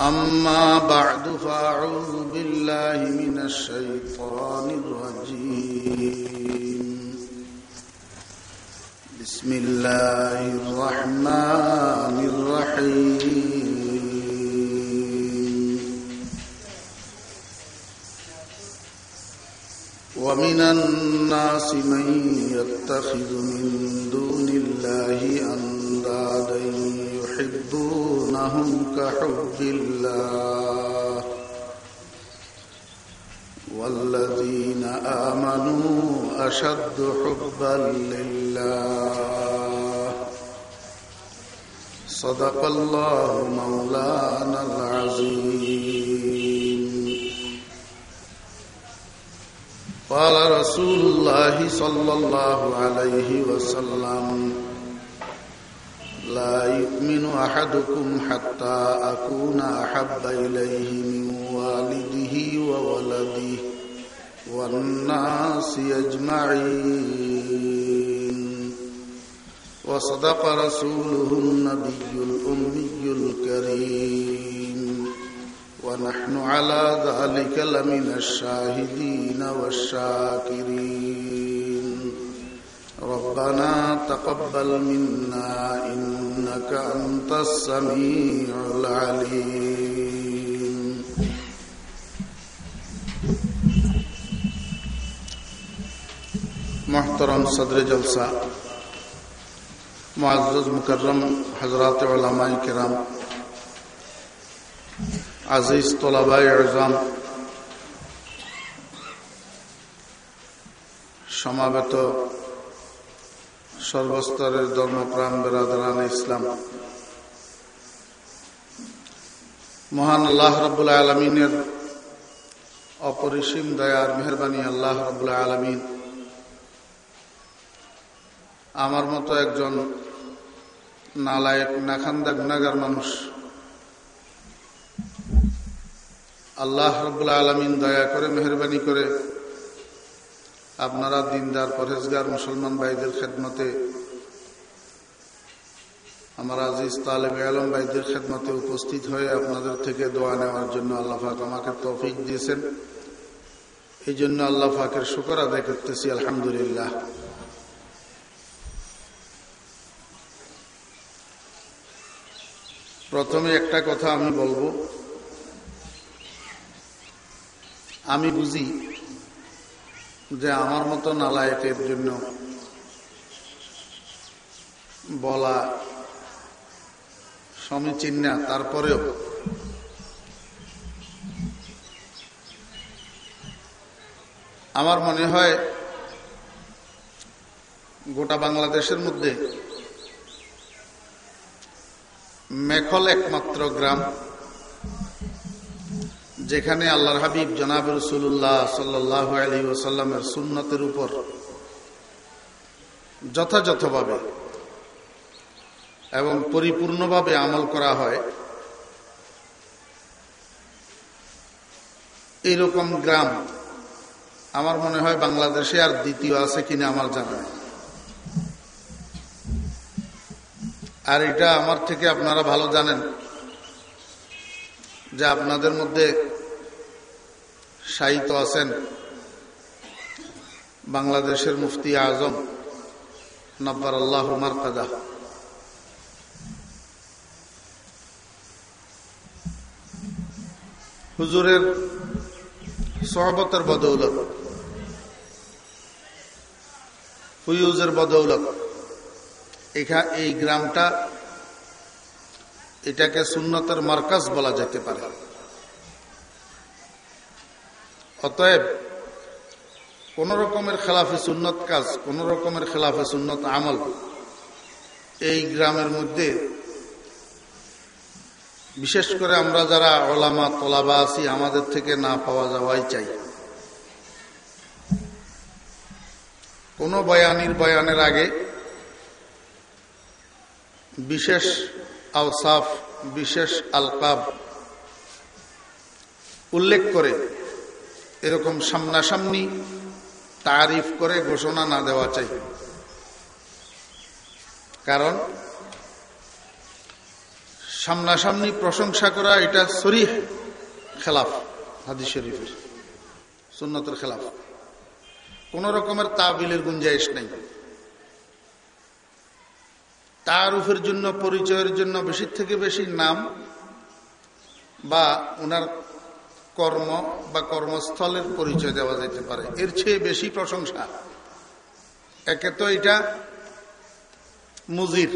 أما بعد فأعوذ بالله من الشيطان الرجيم. بسم الله الرحمن الرحيم. ومن الناس من يتخذ من دون الله أندادا يحبونهم كحب الله. والذين آمنوا أشد حبا لله. صدق الله مولانا العظيم. قال رسول الله صلى الله عليه وسلم لا يؤمن أحدكم حتى أكون أحب إليه من والده وولده والناس أجمعين. وصدق رسوله النبي الأمي الكريم. ونحن على ذلك لمن الشاهدين والشاكرين. ربنا تقبل منا إنك أنت السميع العليم محترم صدر جلسہ معزز مکرم حضرات علماء کرام আজিজ তোলাবাই আজম সমাবেত সর্বস্তরের ধর্মপ্রাণ বেরাদান ইসলাম। মহান আল্লাহ রবুল্লা আলমিনের অপরিসীম দয়ার মেহরবানি আল্লাহ রবুল্লা আলমিন। আমার মতো একজন নালায়ক, নাখান্দা গুনাগার মানুষ। আল্লাহ রবুল্লা আলমিন দয়া করে মেহরবানি করে আপনারা দিনদার পরেজগার মুসলমান ভাইদের খেদমতে, আমার আজিজ তালেব আলম ভাইদের খেদমতে উপস্থিত হয়ে আপনাদের থেকে দোয়া নেওয়ার জন্য আল্লাহ ফাক আমাকে তৌফিক দিয়েছেন। এই জন্য আল্লাহ ফাকের শুকর আদায় করতেছি, আলহামদুলিল্লাহ। প্রথমে একটা কথা আমি বলব। আমি বুঝি যে আমার মতো নালায়কের জন্য বলা সমীচীন না, তারপরেও আমার মনে হয় গোটা বাংলাদেশের মধ্যে মেখল একমাত্র গ্রাম। যেখানে আল্লাহর হাবিব জনাব রসুল্লাহ সাল্লাহ আলী ওসাল্লামের সুন্নতের উপর যথাযথভাবে এবং পরিপূর্ণভাবে আমল করা হয় এইরকম গ্রাম আমার মনে হয় বাংলাদেশে আর দ্বিতীয় আছে কিনা আমার জানা আর এটা আমার থেকে আপনারা ভালো জানেন। যে আপনাদের মধ্যে সাহিত্য আছেন বাংলাদেশের মুফতি আজম নব্বর আল্লাহ মারকাদা হুজুরের সহবতের বদৌলত। হুইউজের বদৌলত। এখা এই গ্রামটা এটাকে সুন্নতের মার্কাজ বলা যেতে পারে। অতএব, কোন রকমের খেলাফে সুন্নত কাজ, কোন রকমের খেলাফে সুন্নত আমল এই গ্রামের মধ্যে, বিশেষ করে আমরা যারা ওলামা, তলাবা আছি, আমাদের থেকে না পাওয়া যাওয়াই চাই। কোন বয়ানির বয়ানের আগে বিশেষ আলসাফ বিশেষ আলকাব উল্লেখ করে এরকম সামনাসামনি তারিফ করে ঘোষণা না দেওয়া চাই। কারণ সামনাসামনি প্রশংসা করা এটা শরীফ খেলাফ, হাদিস শরীফের, সুন্নতের খেলাফ। কোন রকমের তাবিলের গুঞ্জাইশ নেই। তারুফের জন্য, পরিচয়ের জন্য বেশি থেকে বেশি নাম বা ওনার কর্ম বা কর্মস্থলের পরিচয় দেওয়া যেতে পারে। এর চেয়ে বেশি প্রশংসা। একে তো এটা মুজির।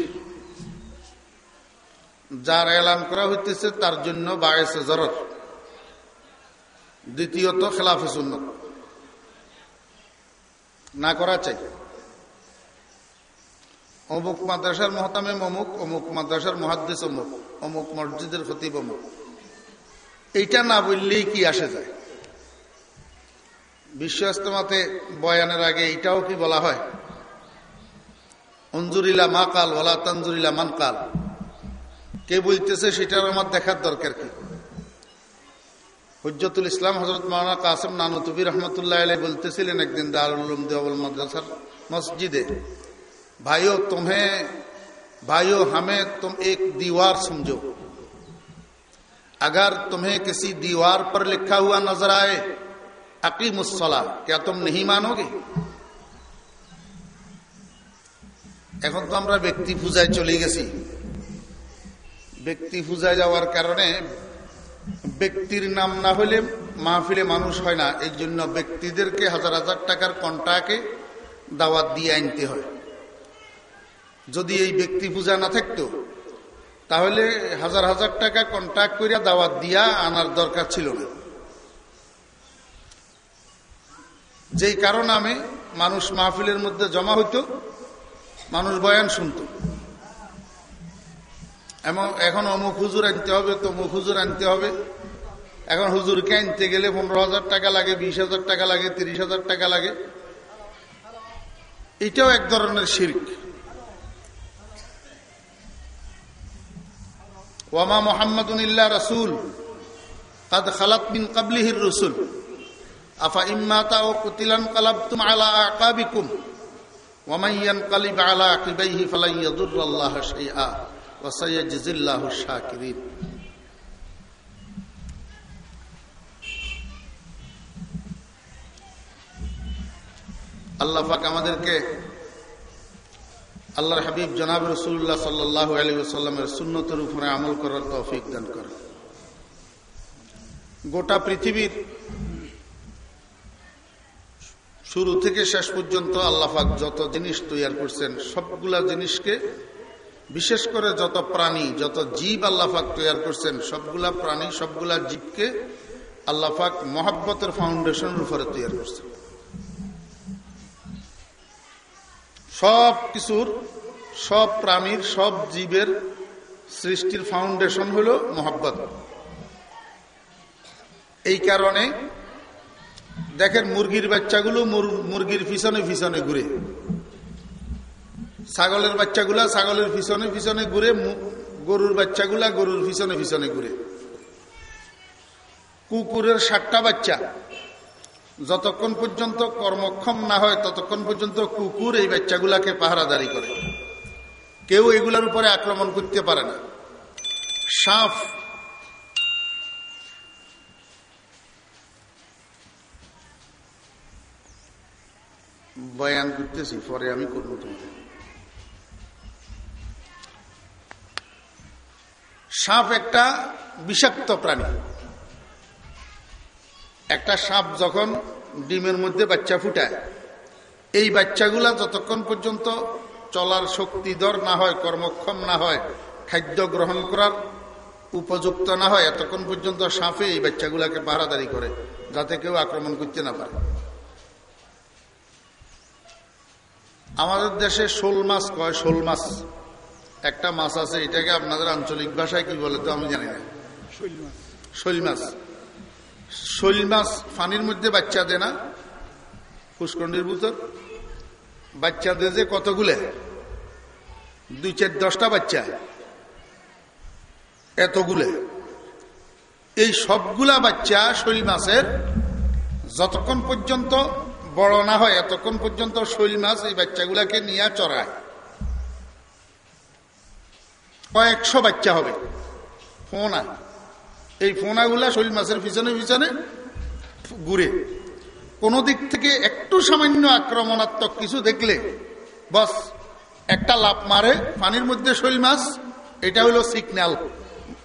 যার এলান করা হইতেছে তার জন্য বায়েসে জরত দ্বিতীয়ত খেলাফে শূন্য না করা চাই। অমুক মাদ্রাসার মহতামে অমুক অমুক মাদ্রাসার মহাদ্দেশ অমুক অমুক মসজিদের খতিব অমুক। এইটা না বললেই কি আসে যায়? বিশ্ব ইস্তমাতে বয়ানের আগে এইটাও কি বলা হয়? অঞ্জুরিলা মা কাল ওলা তানজুরিলা মান কাল। কে বলতেছে সেটার আমার দেখার দরকার কি? হজরতুল ইসলাম হজরত মাওলানা কাসম নানুতুবি রহমতুল্লাহ আলাই বলতেছিলেন একদিন দারুল দেওয়াল মাদ্রাসার মসজিদে भाइयों तुम्हें भाइयों हमें तुम एक दीवार समझो अगर तुम्हें किसी दीवार पर लिखा हुआ नजर आए अकीमुसला क्या तुम नहीं मानोगे এখন তো আমরা ব্যক্তি পূজায় চলে গেছি ব্যক্তি পূজায় যাওয়ার কারণে ব্যক্তির নাম না হলে মাহফিলে মানুষ হয় না এই জন্য ব্যক্তিদেরকে হাজার হাজার টাকার কন্টাকে দাওয়াত দিয়ে আনতে হয় যদি এই ব্যক্তি পূজা না থাকতো, তাহলে হাজার হাজার টাকা কন্ট্রাক্ট করিয়া দাওয়াত দিয়া আনার দরকার ছিল না। যেই কারণ আমি মানুষ মাহফিলের মধ্যে জমা হইত, মানুষ বয়ান শুনত। এমন এখন অমুক হুজুর আনতে হবে, তমুক হুজুর আনতে হবে। এখন হুজুরকে আনতে গেলে পনেরো হাজার টাকা লাগে, বিশ হাজার টাকা লাগে, তিরিশ হাজার টাকা লাগে। এটাও এক ধরনের শির্ক। ওয়ামা মোহাম্মদুন ইল্লা রসুল, কাদ খালাত বিন কাবলিহির রসুল। আফা ইম্মাতা ও কুতিলান কালাবতুম আলা আকাবিকুম ওয়ামাইয়ান কালিব আলা আকিবাইহি ফালাইয়াদুল্লাহ শাইআ, ওয়া সাইয়াজিজিল্লাহু শাকিরিন। আল্লাহ পাক আমাদেরকে আল্লাহর হাবিব জনাব রসুল্লাহ সাল্লাহ আলী সাল্লামের সুন্নতের উপরে আমল করার তৌফিক দান করে গোটা পৃথিবীর শুরু থেকে শেষ পর্যন্ত আল্লাহাক যত জিনিস তৈরি করছেন, সবগুলা জিনিসকে বিশেষ করে যত প্রাণী, যত জীব আল্লাহাক তৈরি করছেন, সবগুলা প্রাণী, সবগুলা জীবকে আল্লাহাক মহাব্বতের ফাউন্ডেশনের উপরে তৈরি করছেন। সব কিছুর, সব প্রাণীর, সব জীবের সৃষ্টির ফাউন্ডেশন হল মোহাব্বত। এই কারণে দেখেন মুরগির বাচ্চাগুলো মুরগির পিছনে পিছনে ঘুরে। ছাগলের বাচ্চাগুলা ছাগলের পিছনে পিছনে ঘুরে গরুর বাচ্চাগুলা গরুর পিছনে পিছনে ঘুরে। কুকুরের ষাটটা বাচ্চা। যতক্ষণ পর্যন্ত কর্মক্ষম না হয়, ততক্ষণ পর্যন্ত কুকুর এই বাচ্চাগুলাকে পাহারাদারি করে। কেউ এগুলার উপরে আক্রমণ করতে পারে না। সাফ। বয়ান করতেছি, পরে আমি করব তোমাকে সাপ একটা বিষাক্ত প্রাণী। একটা সাপ যখন ডিমের মধ্যে বাচ্চা ফুটায় এই বাচ্চাগুলা যতক্ষণ পর্যন্ত চলার শক্তিধর না হয় কর্মক্ষম না হয় খাদ্য গ্রহণ করার উপযুক্ত না হয় এতক্ষণ পর্যন্ত সাপে এই বাচ্চাগুলাকে পাহারাদারি করে যাতে কেউ আক্রমণ করতে না পারে। আমাদের দেশে শোল মাছ কয়? শোল মাছ। একটা মাছ আছে এটাকে আপনাদের আঞ্চলিক ভাষায় কি বলে তো আমি জানি না। শৈল মাছ। শৈল মাছ পানির মধ্যে বাচ্চা দেয় না? পুষ্করণীর ভিতর। বাচ্চা দিয়ে যে কতগুলো? দুই চার দশটা বাচ্চা। এতগুলো। এই সবগুলা বাচ্চা শৈল মাছের যতক্ষণ পর্যন্ত বড় না হয়, এতক্ষণ পর্যন্ত শৈল মাছ এই বাচ্চাগুলাকে নিয়ে চড়ায়। কয়েকশো বাচ্চা হবে। ফোনা এই ফোনাগুলা শৈল মাছের পিছনে পিছনে ঘুরে। কোন দিক থেকে একটু সামান্য আক্রমণাত্মক কিছু দেখলে, বস, একটা লাভ মারে, পানির মধ্যে শৈল মাছ, এটা হলো সিগন্যাল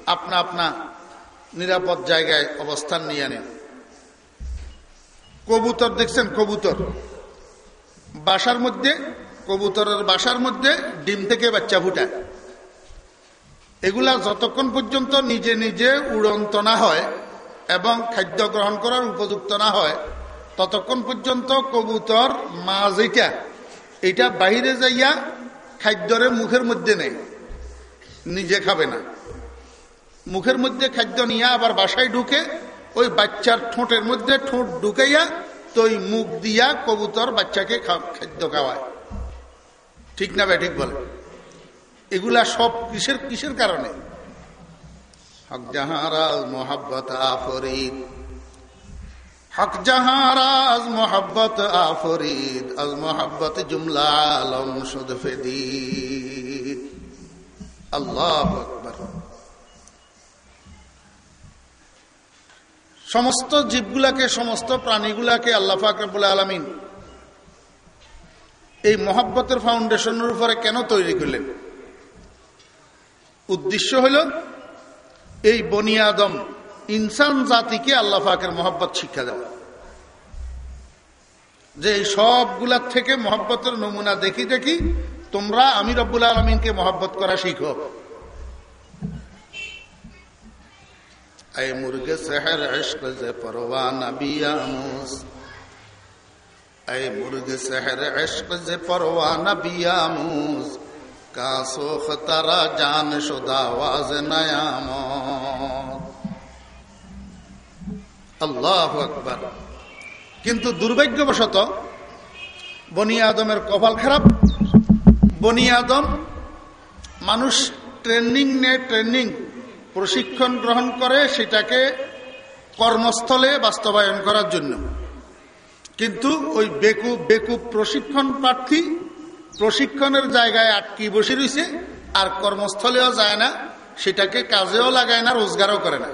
আপনা আপনা নিরাপদ জায়গায় অবস্থান নিয়ে নেন কবুতর দেখছেন? কবুতর। বাসার মধ্যে, কবুতরের বাসার মধ্যে ডিম থেকে বাচ্চা ফুটায়। এগুলা যতক্ষণ পর্যন্ত নিজে নিজে উড়ন্ত না হয় এবং খাদ্য গ্রহণ করার উপযুক্ত না হয়, ততক্ষণ পর্যন্ত কবুতর মা যেটা এটা বাহিরে যাইয়া খাদ্যরে মুখের মধ্যে নেই নিজে খাবে না। মুখের মধ্যে খাদ্য নিয়ে আবার বাসায় ঢুকে ওই বাচ্চার ঠোঁটের মধ্যে ঠোঁট ঢুকাইয়া তো ওই মুখ দিয়া কবুতর বাচ্চাকে খাদ্য খাওয়ায়। ঠিক না ভাই, ঠিক বলে? এগুলা সব কিসের কিসের কারণে? হক জাহারাজ আফরিদ। আজ জুমলা আলম সুদ ফেদিদ। আল্লাহ আকবর। সমস্ত জীবগুলাকে, সমস্ত প্রাণীগুলাকে আল্লাহ ফাকরবুল আলমিন এই মহাব্বতের ফাউন্ডেশনের উপরে কেন তৈরি করলেন? উদ্দেশ্য হইল এই বনিয়াদম ইনসান জাতিকে আল্লাহ ফাকের মহব্বত শিক্ষা দেওয়া। যে এই সবগুলার থেকে মহব্বতের নমুনা দেখি দেখি তোমরা আমি রব্বুল আলমিনকে মহব্বত করা শিখো। মুরগে مرغ سحر পরোয়া سے پروان بیاموس اے مرغ سحر যে পরোয়া پروان का सोख तारा जान আল্লাহ কিন্তু দুর্ভাগ্যবশত বনি আদমের কপাল খারাপ বনি আদম মানুষ ট্রেনিং নেয় ট্রেনিং প্রশিক্ষণ গ্রহণ করে সেটাকে কর্মস্থলে বাস্তবায়ন করার জন্য। কিন্তু ওই বেকুব বেকুব প্রশিক্ষণ প্রার্থী প্রশিক্ষণের জায়গায় আটকি বসে রয়েছে আর কর্মস্থলেও যায় না, সেটাকে কাজেও লাগায় না, রোজগারও করে না।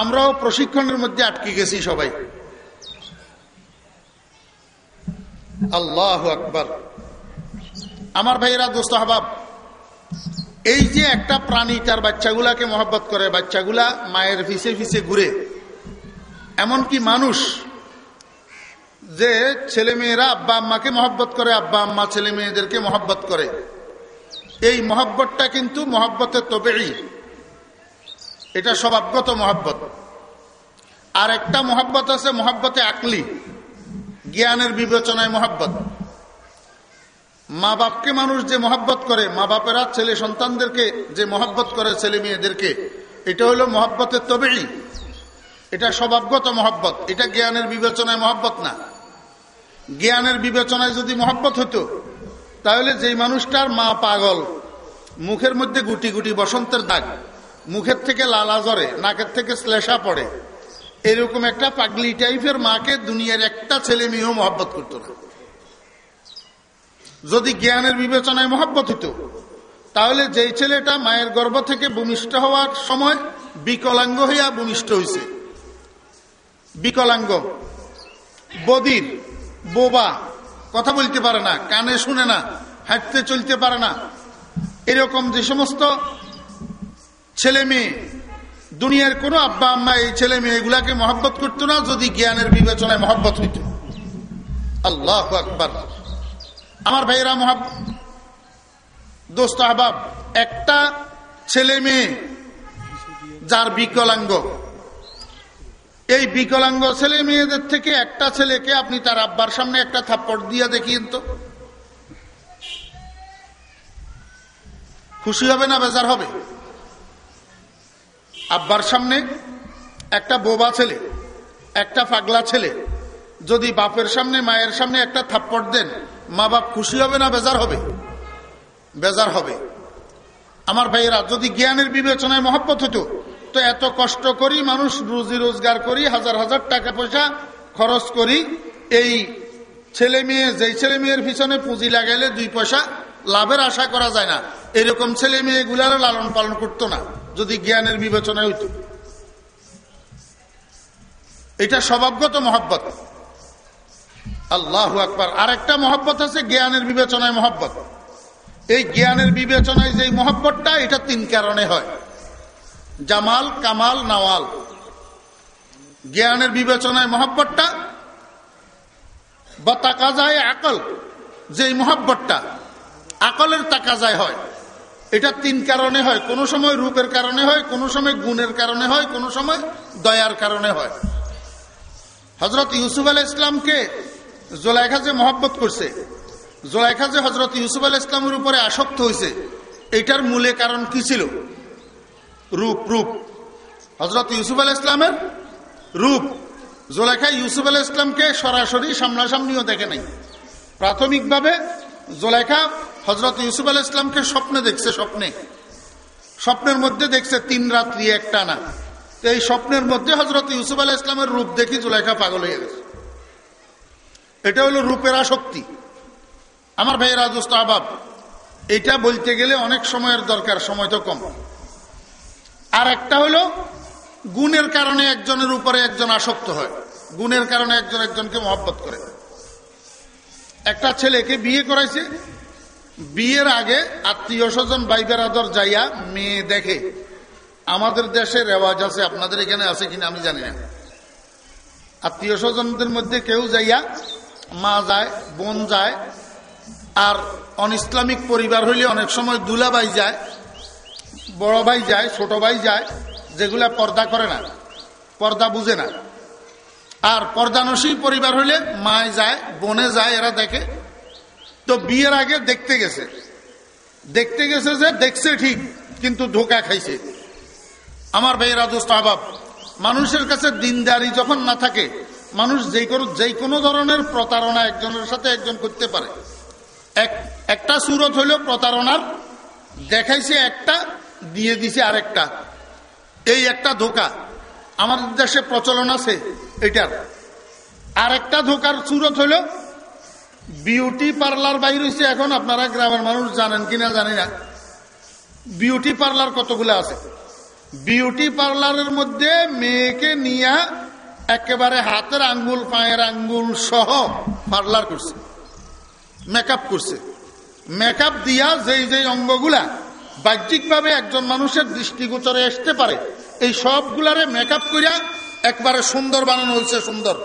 আমরাও প্রশিক্ষণের মধ্যে আটকে গেছি সবাই। আল্লাহ আকবর। আমার ভাইয়েরা, দোস্ত হবাব এই যে একটা প্রাণী, তার বাচ্চাগুলাকে মহব্বত করে, বাচ্চাগুলা মায়ের ফিসে ফিসে ঘুরে, এমনকি মানুষ যে ছেলে মেয়েরা আব্বা আম্মাকে মহব্বত করে, আব্বা আম্মা ছেলে মেয়েদেরকে মহব্বত করে। এই মহব্বতটা কিন্তু মহব্বতের তবেই। এটা স্বভাবগত মহব্বত। আর একটা মহব্বত আছে মহব্বতে আকলি। জ্ঞানের বিবেচনায় মহব্বত। মা বাপকে মানুষ যে মহব্বত করে মা বাপেরা ছেলে সন্তানদেরকে যে মহব্বত করে ছেলে মেয়েদেরকে, এটা হলো মহব্বতের তবেই। এটা স্বভাবগত মহব্বত। এটা জ্ঞানের বিবেচনায় মহব্বত না। জ্ঞানের বিবেচনায় যদি মহব্বত হতো, তাহলে যেই মানুষটার মা পাগল, মুখের মধ্যে গুটি গুটি বসন্তের দাগ, মুখের থেকে লালা জরে নাকের থেকে শ্লেষা পড়ে, এরকম একটা পাগলি টাইপের মাকে দুনিয়ার একটা ছেলে মেয়েও মহব্বত করতো না। যদি জ্ঞানের বিবেচনায় মহব্বত হতো, তাহলে যেই ছেলেটা মায়ের গর্ভ থেকে ভূমিষ্ঠ হওয়ার সময় বিকলাঙ্গ হইয়া ভূমিষ্ঠ হয়েছে বিকলাঙ্গ, বদির বোবা। কথা বলতে পারে না, কানে শুনে না, হাঁটতে চলতে পারে না। এরকম যে সমস্ত ছেলে মেয়ে, দুনিয়ার কোন আব্বা আম্মা এই ছেলে মেয়েগুলাকে মহব্বত করতো না, যদি জ্ঞানের বিবেচনায় মহব্বত হইত। আল্লাহ আকবর। আমার ভাইয়েরা মহাব দোস্ত আহবাব, একটা ছেলে মেয়ে, যার বিকলাঙ্গ এই বিকলাঙ্গ ছেলে মেয়েদের থেকে একটা ছেলেকে আপনি তার আব্বার সামনে একটা থাপ্পড় দিয়ে দেখিয়েন তো। খুশি হবে না বেজার হবে? আব্বার সামনে একটা বোবা ছেলে, একটা পাগলা ছেলে, যদি বাপের সামনে, মায়ের সামনে একটা থাপ্পড় দেন, মা বাপ খুশি হবে না বেজার হবে? বেজার হবে। আমার ভাইয়েরা, যদি জ্ঞানের বিবেচনায় মহব্বত হতো তো এত কষ্ট করি, মানুষ রুজি রোজগার করি, হাজার হাজার টাকা পয়সা খরচ করি, এই ছেলে মেয়ে, যেই ছেলে মেয়ের পিছনে পুঁজি লাগাইলে দুই পয়সা লাভের আশা করা যায় না। এরকম ছেলে মেয়েগুলার লালন পালন করতো না, যদি জ্ঞানের বিবেচনায় হইত। এটা স্বভাবগত মহব্বত। আল্লাহ আকবর। আর একটা মহব্বত আছে জ্ঞানের বিবেচনায় মহব্বত। এই জ্ঞানের বিবেচনায় যে মহব্বতটা, এটা তিন কারণে হয়। জামাল, কামাল, নাওয়াল। জ্ঞানের বিবেচনায় মহব্বতটা, বা তাকাজায় আকল যে মহব্বতটা, আকলের তাকাজায় হয়। এটা তিন কারণে হয়। কোনো সময় রূপের কারণে হয়, কোনো সময় গুণের কারণে হয়, কোনো সময় দয়ার কারণে হয়। হজরত ইউসুফ আল ইসলামকে জোলাইখা যে মহব্বত করছে, জোলাইখা যে হজরত ইউসুফ আল ইসলামের উপরে আসক্ত হয়েছে এটার মূলে কারণ কি ছিল? রূপ রূপ। হজরত ইউসুফ আল ইসলামের রূপ। জোলেখা ইউসুফ আল ইসলামকে সরাসরি সামনাসামনিও দেখে নাই। প্রাথমিকভাবে জোলেখা হজরত ইউসুফ আল ইসলামকে স্বপ্নে দেখছে, স্বপ্নে। স্বপ্নের মধ্যে দেখছে তিন রাত্রি একটা না। এই স্বপ্নের মধ্যে হজরত ইউসুফ আল ইসলামের রূপ দেখি জোলেখা পাগল হয়ে গেছে। এটা হলো রূপের আসক্তি। আমার ভাইয়ের রাজস্ত আবাব, এটা বলতে গেলে অনেক সময়ের দরকার, সময় তো কম। আর একটা হলো, গুণের কারণে একজনের উপরে একজন আসক্ত হয়। গুণের কারণে একজন একজনকে মহব্বত করে। একটা ছেলেকে বিয়ে করাইছে, বিয়ের আগে আত্মীয় স্বজন বাইবের আদর যাইয়া মেয়ে দেখে, আমাদের দেশে রেওয়াজ আছে, আপনাদের এখানে আছে কিনা আমি জানি না। আত্মীয় স্বজনদের মধ্যে কেউ যাইয়া মা যায়, বোন যায়, আর অন ইসলামিক পরিবার হইলে অনেক সময় দুলাবাই যায় বড় ভাই যায়, ছোট ভাই যায়, যেগুলা পর্দা করে না, পর্দা বুঝে না। আর পর্দানসী পরিবার হলে মায় যায়, বনে যায়, এরা দেখে। তো বিয়ের আগে দেখতে গেছে। দেখতে গেছে যে দেখছে ঠিক, কিন্তু ধোকা খাইছে। আমার ভাইয়ের আদোস্ত আবাব, মানুষের কাছে দিনদারি যখন না থাকে, মানুষ যেই কোনো যেই কোনো ধরনের প্রতারণা একজনের সাথে একজন করতে পারে। এক, একটা সুরত হইল প্রতারণার, দেখাইছে একটা দিয়ে দিছে আরেকটা। এই একটা ধোকা। আমাদের দেশে প্রচলন আছে এটার। আরেকটা ধোকার সুরত হইল, বিউটি পার্লার বাইর হয়েছে এখন, আপনারা গ্রামের মানুষ জানেন কিনা জানি না। বিউটি পার্লার কতগুলো আছে? বিউটি পার্লারের মধ্যে মেয়েকে নিয়ে একেবারে হাতের আঙ্গুল, পায়ের আঙ্গুল সহ পার্লার করছে। মেকআপ করছে। মেকআপ দিয়া যেই যেই অঙ্গগুলা বাহ্যিকভাবে একজন মানুষের দৃষ্টিগোচরে আসতে পারে। এই সবগুলারে মেকআপ করিয়া একবারে সুন্দর বানানো হয়েছে সুন্দর।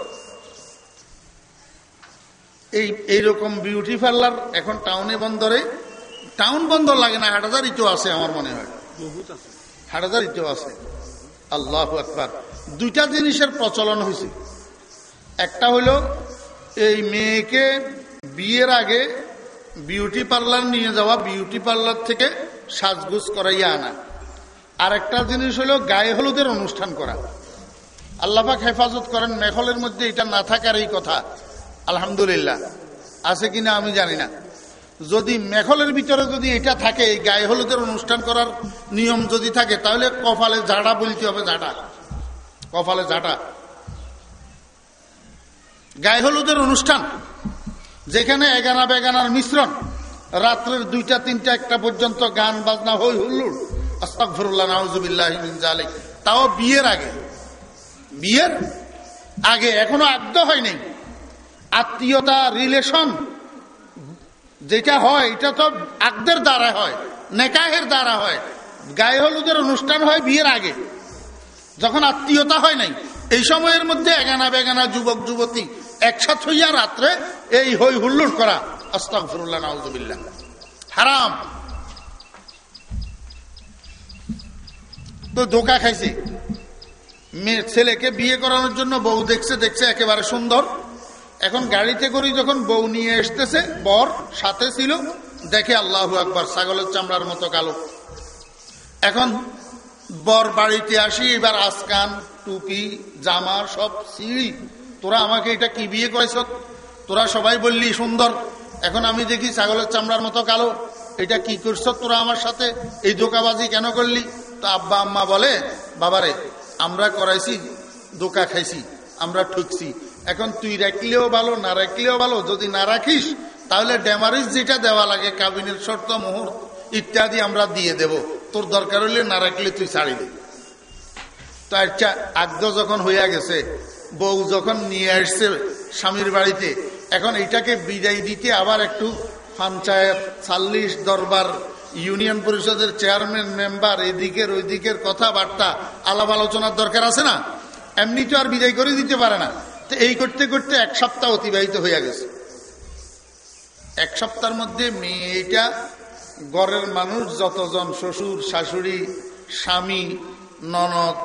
এই এইরকম বিউটি পার্লার এখন টাউনে বন্দরে টাউন বন্দর লাগে না হাটাজারিতেও আছে আমার মনে হয়। হাটাজারিতেও আছে। আল্লাহ একবার দুইটা জিনিসের প্রচলন হয়েছে একটা হলো এই মেয়েকে বিয়ের আগে বিউটি পার্লার নিয়ে যাওয়া বিউটি পার্লার থেকে সাজগুজ করাইয়া আনা। আর একটা জিনিস হলো গায়ে হলুদের অনুষ্ঠান করা। আল্লাহাক হেফাজত করেন মেঘলের মধ্যে এটা না থাকার এই কথা। আলহামদুলিল্লাহ। আছে কিনা আমি জানি না। যদি মেঘলের ভিতরে যদি এটা থাকে, এই গায়ে হলুদের অনুষ্ঠান করার নিয়ম যদি থাকে, তাহলে কপালে ঝাড়া বলতে হবে ঝাড়া কপালে ঝাঁটা। গায়ে হলুদের অনুষ্ঠান, যেখানে এগানা বেগানার মিশ্রণ রাত্রের দুইটা, তিনটা, একটা পর্যন্ত গান, বাজনা, হই হুল্লুর নাউজুবিল্লাহ তাও বিয়ের আগে। বিয়ের আগে, এখনও আদ্য হয়নি আত্মীয়তা রিলেশন যেটা হয়, এটা তো আগদের দ্বারা হয়, নেকাহের দ্বারা হয়। গায়ে হলুদের অনুষ্ঠান হয় বিয়ের আগে। যখন আত্মীয়তা হয় নাই, এই সময়ের মধ্যে এগানা বেগানা যুবক, যুবতী একসাথ হইয়া রাত্রে এই হই হুল্লোড় করা। হারাম। তো ধোকা খাইছে। মেয়ে ছেলেকে বিয়ে করানোর জন্য বউ দেখছে দেখছে একেবারে সুন্দর। এখন গাড়িতে করে যখন বউ নিয়ে এসতেছে বর সাথে ছিল, দেখে আল্লাহ আকবার, ছাগলের চামড়ার মতো কালো। এখন বর বাড়িতে আসি, এবার আসকান, টুপি, জামা, সব সিঁড়ি। তোরা আমাকে এটা কি বিয়ে করেছ তোরা সবাই বললি সুন্দর। এখন আমি দেখি ছাগলের চামড়ার মতো কালো। এটা কি করছ তোরা আমার সাথে? এই ধোকাবাজি কেন করলি? তো আব্বা আম্মা বলে, বাবারে, আমরা করাইছি, ধোকা খাইছি, আমরা ঠুকছি। এখন তুই রাখলেও ভালো, না রাখলেও ভালো, যদি না রাখিস, তাহলে ড্যামারিজ যেটা দেওয়া লাগে, কাবিনের শর্ত মোহর ইত্যাদি আমরা দিয়ে দেব। তোর দরকার হলে না রাখলে তুই ছাড়ি দে তো আচ্ছা আগ্রহ যখন হইয়া গেছে, বউ যখন নিয়ে আসছে স্বামীর বাড়িতে এখন এটাকে বিদায় দিতে আবার একটু পঞ্চায়েত চাল্লিশ দরবার ইউনিয়ন পরিষদের চেয়ারম্যান, মেম্বার, এদিকের ওই দিকের কথাবার্তা, আলাপ আলোচনার দরকার আছে না? এমনি তো আর বিদায় করে দিতে পারে না। তো এই করতে করতে এক সপ্তাহ অতিবাহিত হইয়া গেছে। এক সপ্তাহের মধ্যে মেয়েটা, গড়ের মানুষ, যতজন শ্বশুর, শাশুড়ি, স্বামী, ননদ,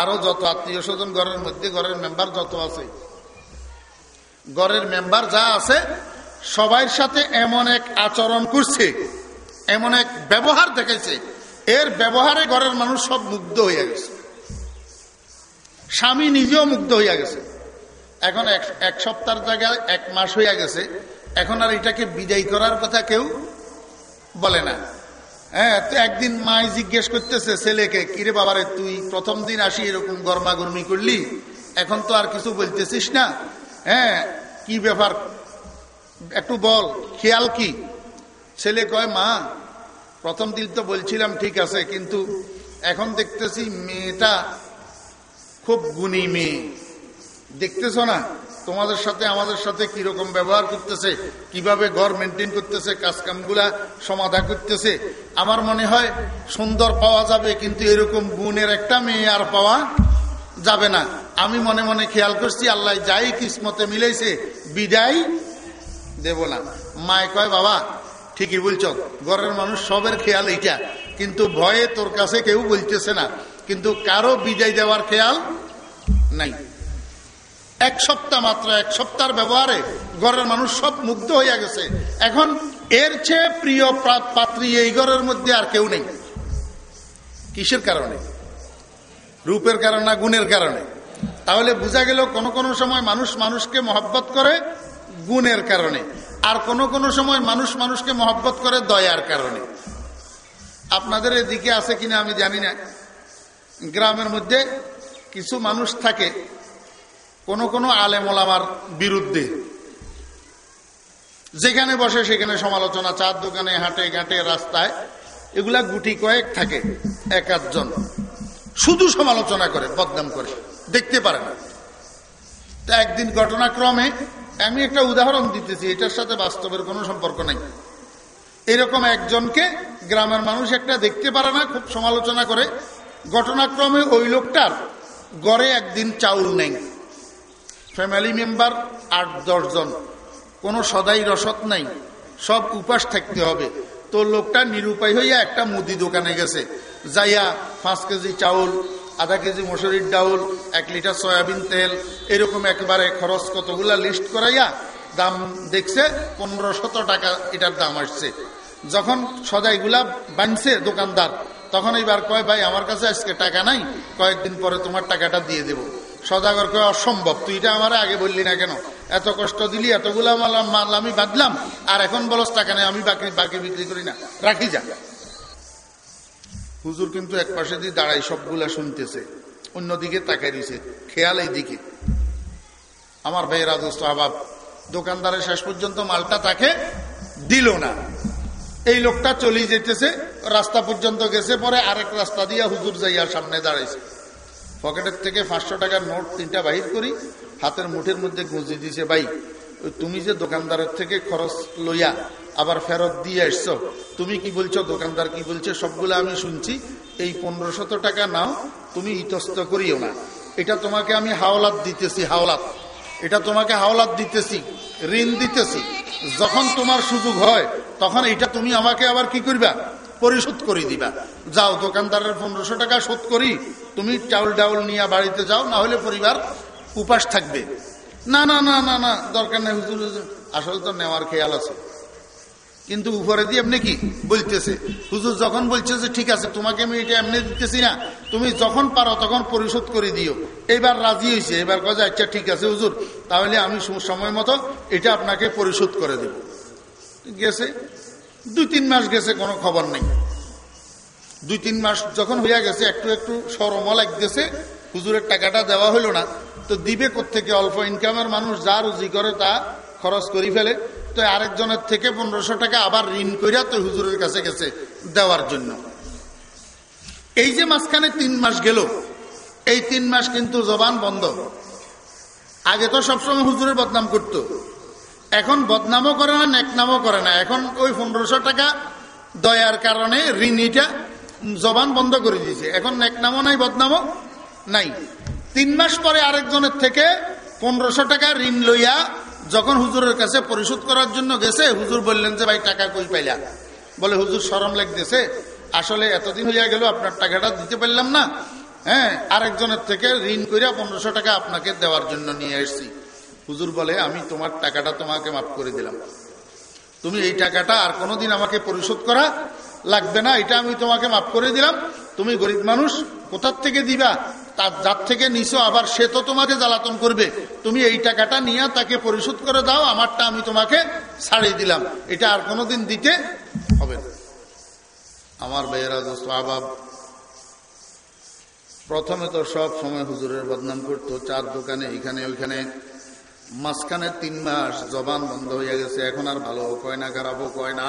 আরও যত আত্মীয় স্বজন ঘরের মধ্যে ঘরের মেম্বার যত আছে ঘরের মেম্বার যা আছে সবার সাথে এমন এক আচরণ করছে, এমন এক ব্যবহার দেখেছে এর ব্যবহারে ঘরের মানুষ সব মুগ্ধ হইয়া গেছে। স্বামী নিজেও মুগ্ধ হইয়া গেছে। এখন এক সপ্তাহের জায়গায় এক মাস হইয়া গেছে। এখন আর এটাকে বিদায় করার কথা কেউ বলে না। হ্যাঁ একদিন মাই জিজ্ঞেস করতেছে, ছেলেকে, কিরে বাবারে, তুই প্রথম দিন আসি এরকম গরমা গরমি করলি? এখন তো আর কিছু বলতেছিস না। হ্যাঁ কি ব্যাপার? একটু বল, খেয়াল কি? ছেলে কয়, মা, প্রথম দিন তো বলছিলাম ঠিক আছে, কিন্তু এখন দেখতেছি মেয়েটা খুব গুণী মেয়ে। দেখতেছ না? তোমাদের সাথে, আমাদের সাথে কীরকম ব্যবহার করতেছে, কীভাবে ঘর মেনটেন করতেছে, কাজকামগুলা সমাধা করতেছে। আমার মনে হয় সুন্দর পাওয়া যাবে, কিন্তু এরকম গুণের একটা মেয়ে আর পাওয়া যাবে না। আমি মনে মনে খেয়াল করছি, আল্লাহ যাই কিসমতে মিলেছে বিদায় দেব না। মায় কয়, বাবা, ঠিকই বলছ, ঘরের মানুষ সবের খেয়াল এইটা। কিন্তু ভয়ে তোর কাছে কেউ বলতেছে না। কিন্তু কারও বিদায় দেওয়ার খেয়াল নাই। এক সপ্তাহ মাত্র, এক সপ্তাহের ব্যবহারে ঘরের মানুষ সব মুগ্ধ হইয়া গেছে। এখন এর চেয়ে প্রিয় পাত্রী এই ঘরের মধ্যে আর কেউ নেই। কিসের কারণে? রূপের কারণে না গুণের কারণে? তাহলে বোঝা গেল কোনো কোনো সময় মানুষ মানুষকে মহব্বত করে গুণের কারণে, আর কোনো কোনো সময় মানুষ মানুষকে মহব্বত করে দয়ার কারণে। আপনাদের এদিকে আছে কিনা আমি জানি না। গ্রামের মধ্যে কিছু মানুষ থাকে, কোন কোন আলেমোলামার বিরুদ্ধে। যেখানে বসে সেখানে সমালোচনা, চার দোকানে হাটে ঘাটে রাস্তায়, এগুলা গুটি কয়েক থাকে, এক আধজন। শুধু সমালোচনা করে, বদনাম করে। দেখতে পারে না। তা একদিন ঘটনাক্রমে আমি একটা উদাহরণ দিতেছি, এটার সাথে বাস্তবের কোনো সম্পর্ক নাই। এরকম একজনকে গ্রামের মানুষ একটা দেখতে পারে না, খুব সমালোচনা করে। ঘটনাক্রমে ওই লোকটার গড়ে একদিন চাউল নেই। ফ্যামিলি মেম্বার আট দশজন কোনো সদাই রসদ নাই। সব উপাস থাকতে হবে। তো লোকটা নিরুপায় হইয়া একটা মুদি দোকানে গেছে। যাইয়া পাঁচ কেজি চাউল, আধা কেজি মসুরির ডাউল, এক লিটার সয়াবিন তেল, এরকম একেবারে খরচ কতগুলা লিস্ট করাইয়া দাম দেখছে, পনেরো শত টাকা এটার দাম আসছে। যখন সদাইগুলা বানছে দোকানদার, তখন এইবার কয়, ভাই, আমার কাছে আজকে টাকা নাই, কয়েকদিন পরে তোমার টাকাটা দিয়ে দেবো। সদাগর কয়, অসম্ভব, তুই এটা আমার আগে বললি না কেন? এত কষ্ট দিলি, এতগুলা মাল আমি বাঁধলাম, আর এখন বলস টাকা নেই, আমি বাকি বাকি বিক্রি করি না। রাখি যা। হুজুর কিন্তু এক পাশে দিয়ে দাঁড়াই সবগুলা শুনতেছে, অন্যদিকে তাকাই দিছে খেয়াল এই দিকে আমার ভাই রাজস্ব আবাব, দোকানদারের শেষ পর্যন্ত মালটা তাকে দিল না। এই লোকটা চলে যেতেছে, রাস্তা পর্যন্ত গেছে, পরে আরেক রাস্তা দিয়ে হুজুর যাইয়া সামনে দাঁড়াইছে। পকেটের থেকে পাঁচশো টাকার নোট তিনটা বাহির করি, হাতের মুঠের মধ্যে গুঁজে দিছে, ভাই তুমি যে দোকানদারের থেকে খরচ লইয়া আবার ফেরত দিয়ে আসছো, তুমি কি বলছো, দোকানদার কি বলছে, সবগুলো আমি শুনছি, এই পনেরোশত টাকা নাও, তুমি ইতস্ত করিও না। এটা তোমাকে আমি হাওলাত দিতেছি, হাওলাত। এটা তোমাকে হাওলাত দিতেছি, ঋণ দিতেছি। যখন তোমার সুযোগ হয়, তখন এটা তুমি আমাকে আবার কি করবা? পরিশোধ করে দিবা। যাও, দোকানদারের পনেরোশো টাকা শোধ করি। তুমি চাউল ডাউল নিয়ে বাড়িতে যাও, না হলে পরিবার উপাস থাকবে। না না না না না, দরকার নেই, হুজুর আসলে তো নেওয়ার খেয়াল আছে। কিন্তু উপরে দিয়ে এমনি কি বলতেছে? হুজুর যখন বলছে যে ঠিক আছে, তোমাকে আমি এটা এমনি দিতেছি না, তুমি যখন পারো তখন পরিশোধ করে দিও। এবার রাজি হয়েছে এবার কাজে আচ্ছা ঠিক আছে, হুজুর, তাহলে আমি সময় মতো এটা আপনাকে পরিশোধ করে দেব। গেছে, দুই তিন মাস গেছে, কোনো খবর নেই। দুই তিন মাস যখন হইয়া গেছে, একটু একটু সরম লাগতেছে হুজুরের টাকাটা দেওয়া হইল না, তো দিবে থেকে অল্প ইনকামের মানুষ যা রুজি করে তা খরচ করি ফেলে। তো আরেকজনের থেকে পনেরোশো টাকা আবার ঋণ করিয়া তো হুজুরের কাছে গেছে দেওয়ার জন্য। এই যে মাঝখানে তিন মাস গেল, এই তিন মাস কিন্তু জবান বন্ধ। আগে তো সবসময় হুজুরের বদনাম করত। এখন বদনামও করে না, নেকনামও করে না। এখন ওই পনেরোশো টাকা দয়ার কারণে ঋণীটা জবান বন্ধ করে দিয়েছে। এখন নেকনামও নাই, বদনামও। নাই। তিন মাস পরে আরেকজনের থেকে পনেরোশো টাকা ঋণ লইয়া যখন হুজুরের কাছে পরিশোধ করার জন্য গেছে, হুজুর বললেন যে, ভাই, টাকা কই পাইলা? বলে, হুজুর সরম লাগতেছে। আসলে এতদিন হইয়া গেল, আপনার টাকাটা দিতে পারলাম না। হ্যাঁ আরেকজনের থেকে ঋণ করিয়া পনেরোশো টাকা আপনাকে দেওয়ার জন্য নিয়ে এসছি হুজুর বলে, আমি তোমার টাকাটা তোমাকে মাফ করে দিলাম। তুমি এই টাকাটা আর কোনোদিন আমাকে পরিশোধ করা লাগবে না। এটা আমি তোমাকে মাফ করে দিলাম। তুমি গরিব মানুষ, কোথার থেকে দিবা? তার যার থেকে নিছো, আবার সে তো তোমাকে জ্বালাতন করবে। তুমি এই টাকাটা নিয়ে তাকে পরিশোধ করে দাও, আমারটা আমি তোমাকে ছাড়িয়ে দিলাম। এটা আর কোনোদিন দিতে হবে না। আমার দোস্ত, আবাব, প্রথমে তো সব সময় হুজুরের বদনাম করতো, চার দোকানে এখানে ওইখানে। মাঝখানে তিন মাস জবান বন্ধ হয়ে গেছে, এখন আর ভালো কয় না, খারাপও কয় না।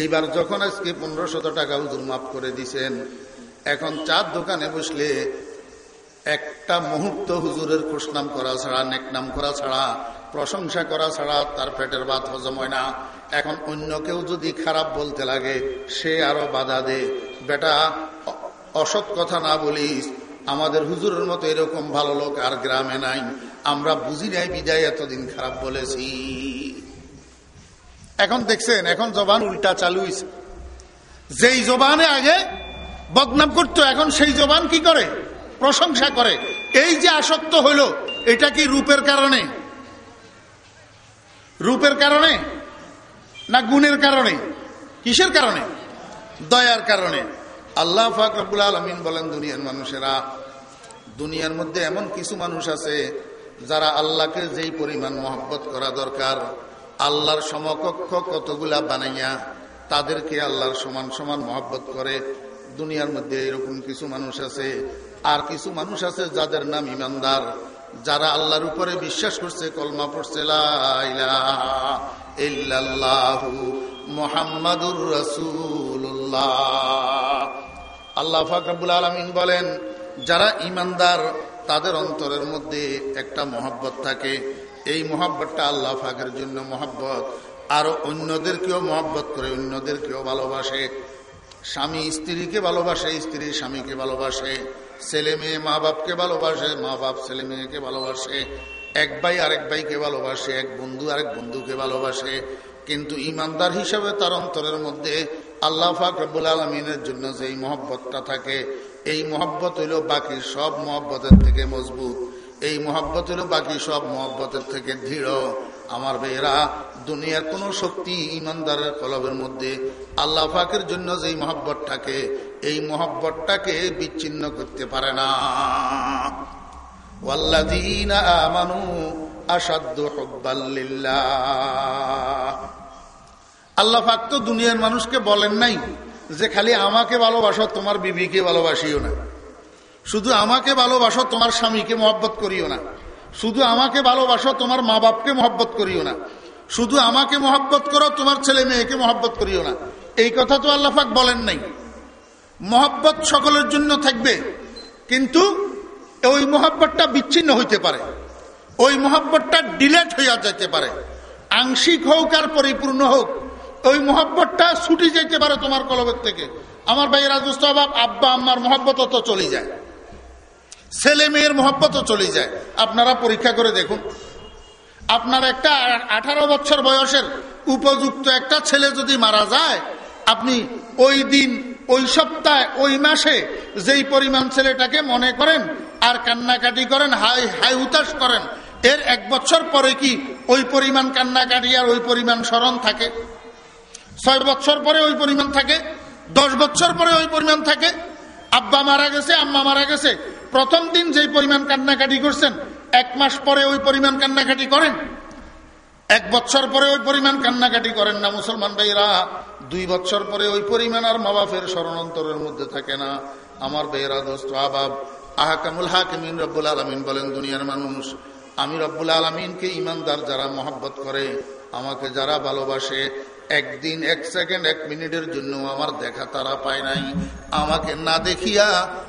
এইবার যখন আজকে পনেরো শত টাকা হুজুর মাফ করে দিছেন এখন চার দোকানে বসলে একটা মুহূর্ত হুজুরের খুশনাম করা ছাড়া নেকনাম করা ছাড়া, প্রশংসা করা ছাড়া তার পেটের ভাত হজম হয় না। এখন অন্য কেউ যদি খারাপ বলতে লাগে, সে আরও বাধা দে। বেটা, অসৎ কথা না বলিস। আমাদের হুজুরের মতো এরকম ভালো লোক আর গ্রামে নাই। আমরা বুঝি নাই বিদায় এতদিন খারাপ বলেছি। এখন দেখছেন, এখন জবান উল্টা চালু যেই জবানে আগে বদনাম করতো, এখন সেই জবান কি করে? প্রশংসা করে। এই যে আসক্ত হইল, এটা কি রূপের কারণে? রূপের কারণে? না গুণের কারণে? কিসের কারণে? দয়ার কারণে। আল্লাহ ফাকরুল আলমিন বলেন, দুনিয়ার মানুষেরা, দুনিয়ার মধ্যে এমন কিছু মানুষ আছে, যারা আল্লাহকে যেই পরিমাণ মহব্বত করা দরকার, আল্লাহর সমকক্ষ কতগুলা বানাইয়া তাদেরকে আল্লাহর সমান সমান মহব্বত করে দুনিয়ার মধ্যে এরকম কিছু মানুষ আছে, আর কিছু মানুষ আছে যাদের নাম ইমানদার, যারা আল্লাহর উপরে বিশ্বাস করছে, কলমা পড়ছে মোহাম্মদুর রসুল্লাহ আল্লাহ ফাকরাবুল আলমিন বলেন, যারা ইমানদার, তাদের অন্তরের মধ্যে একটা মহব্বত থাকে। এই মহব্বতটা আল্লাহ ফাঁকের জন্য মহব্বত। আরও অন্যদেরকেও মহব্বত করে, অন্যদেরকেও ভালোবাসে। স্বামী স্ত্রীকে ভালোবাসে, স্ত্রী স্বামীকে ভালোবাসে, ছেলে মেয়ে মা বাপকে ভালোবাসে, মা বাপ ছেলে মেয়েকে ভালোবাসে, এক ভাই আরেক ভাইকে ভালোবাসে, এক বন্ধু আরেক বন্ধুকে ভালোবাসে। কিন্তু ইমানদার হিসাবে তার অন্তরের মধ্যে আল্লাহ ফাক রব্বুল আলমিনের জন্য যেই মহব্বতটা থাকে, এই মহব্বত হইল বাকি সব মহব্বতের থেকে মজবুত। এই মহব্বত হইল বাকি সব মহব্বতের থেকে দৃঢ়। আমার বেয়েরা দুনিয়ার কোন শক্তি ইমানদারের কলবের মধ্যে আল্লাহ ফাকের জন্য যেই মহব্বতটাকে, এই মহব্বতটাকে বিচ্ছিন্ন করতে পারে না। আল্লাহ ফাক তো দুনিয়ার মানুষকে বলেন নাই যে খালি আমাকে ভালোবাসো, তোমার বিবিকে ভালোবাসিও না। শুধু আমাকে ভালোবাসো, তোমার স্বামীকে মহব্বত করিও না। শুধু আমাকে ভালোবাসো, তোমার মা বাপকে মহব্বত করিও না। শুধু আমাকে মহব্বত করো, তোমার ছেলে মেয়েকে মহব্বত করিও না। এই কথা তো আল্লাহাক বলেন নাই। মহব্বত সকলের জন্য থাকবে, কিন্তু ওই মহব্বতটা বিচ্ছিন্ন হইতে পারে। ওই মহব্বতটা ডিলেট হইয়া যেতে পারে। আংশিক হোক আর পরিপূর্ণ হোক, ওই মোহাব্বতটা ছুটি যেতে পারে তোমার কলবের থেকে। আমার ভাইয়েরা দুস্থ আব্বা আম্মার মোহাব্বত তো চলে যায়। ছেলে মেয়ের মোহাব্বতও চলে যায়। আপনারা পরীক্ষা করে দেখুন। আপনার একটা আঠারো বছর বয়সের উপযুক্ত একটা ছেলে যদি মারা যায়, আপনি ওই দিন, ওই সপ্তাহে, ওই মাসে যেই পরিমাণ ছেলেটাকে মনে করেন আর কান্নাকাটি করেন, হাই হাই হুতাশ করেন, এর এক বছর পরে কি ওই পরিমাণ কান্নাকাটি আর ওই পরিমাণ স্মরণ থাকে? ছয় বছর পরে ওই পরিমাণ থাকে, দশ বছর পরে ওই পরিমাণ থাকে, আব্বা মারা গেছে, আম্মা মারা গেছে, প্রথম দিন যেই পরিমাণ কান্নাকাটি করছেন এক মাস পরে ওই পরিমাণ কান্নাকাটি করেন? এক বছর পরে ওই পরিমাণ কান্নাকাটি করেন না মুসলমান ভাইরা দুই বছর পরে ওই পরিমাণ আর মা বাপের স্মরণান্তরের মধ্যে থাকে না। আমার বেয়েরা দোস্ত, আবাব, আহাকামুল হাকিমিন রব্বুল আলমিন বলেন দুনিয়ার মানুষ, আমি রব্বুল আলমিনকে ইমানদার যারা মহাব্বত করে, আমাকে যারা ভালোবাসে একদিন, এক সেকেন্ড এক মিনিটের জন্য আমার দেখা তারা পায় নাই। আমাকে না দেখিয়া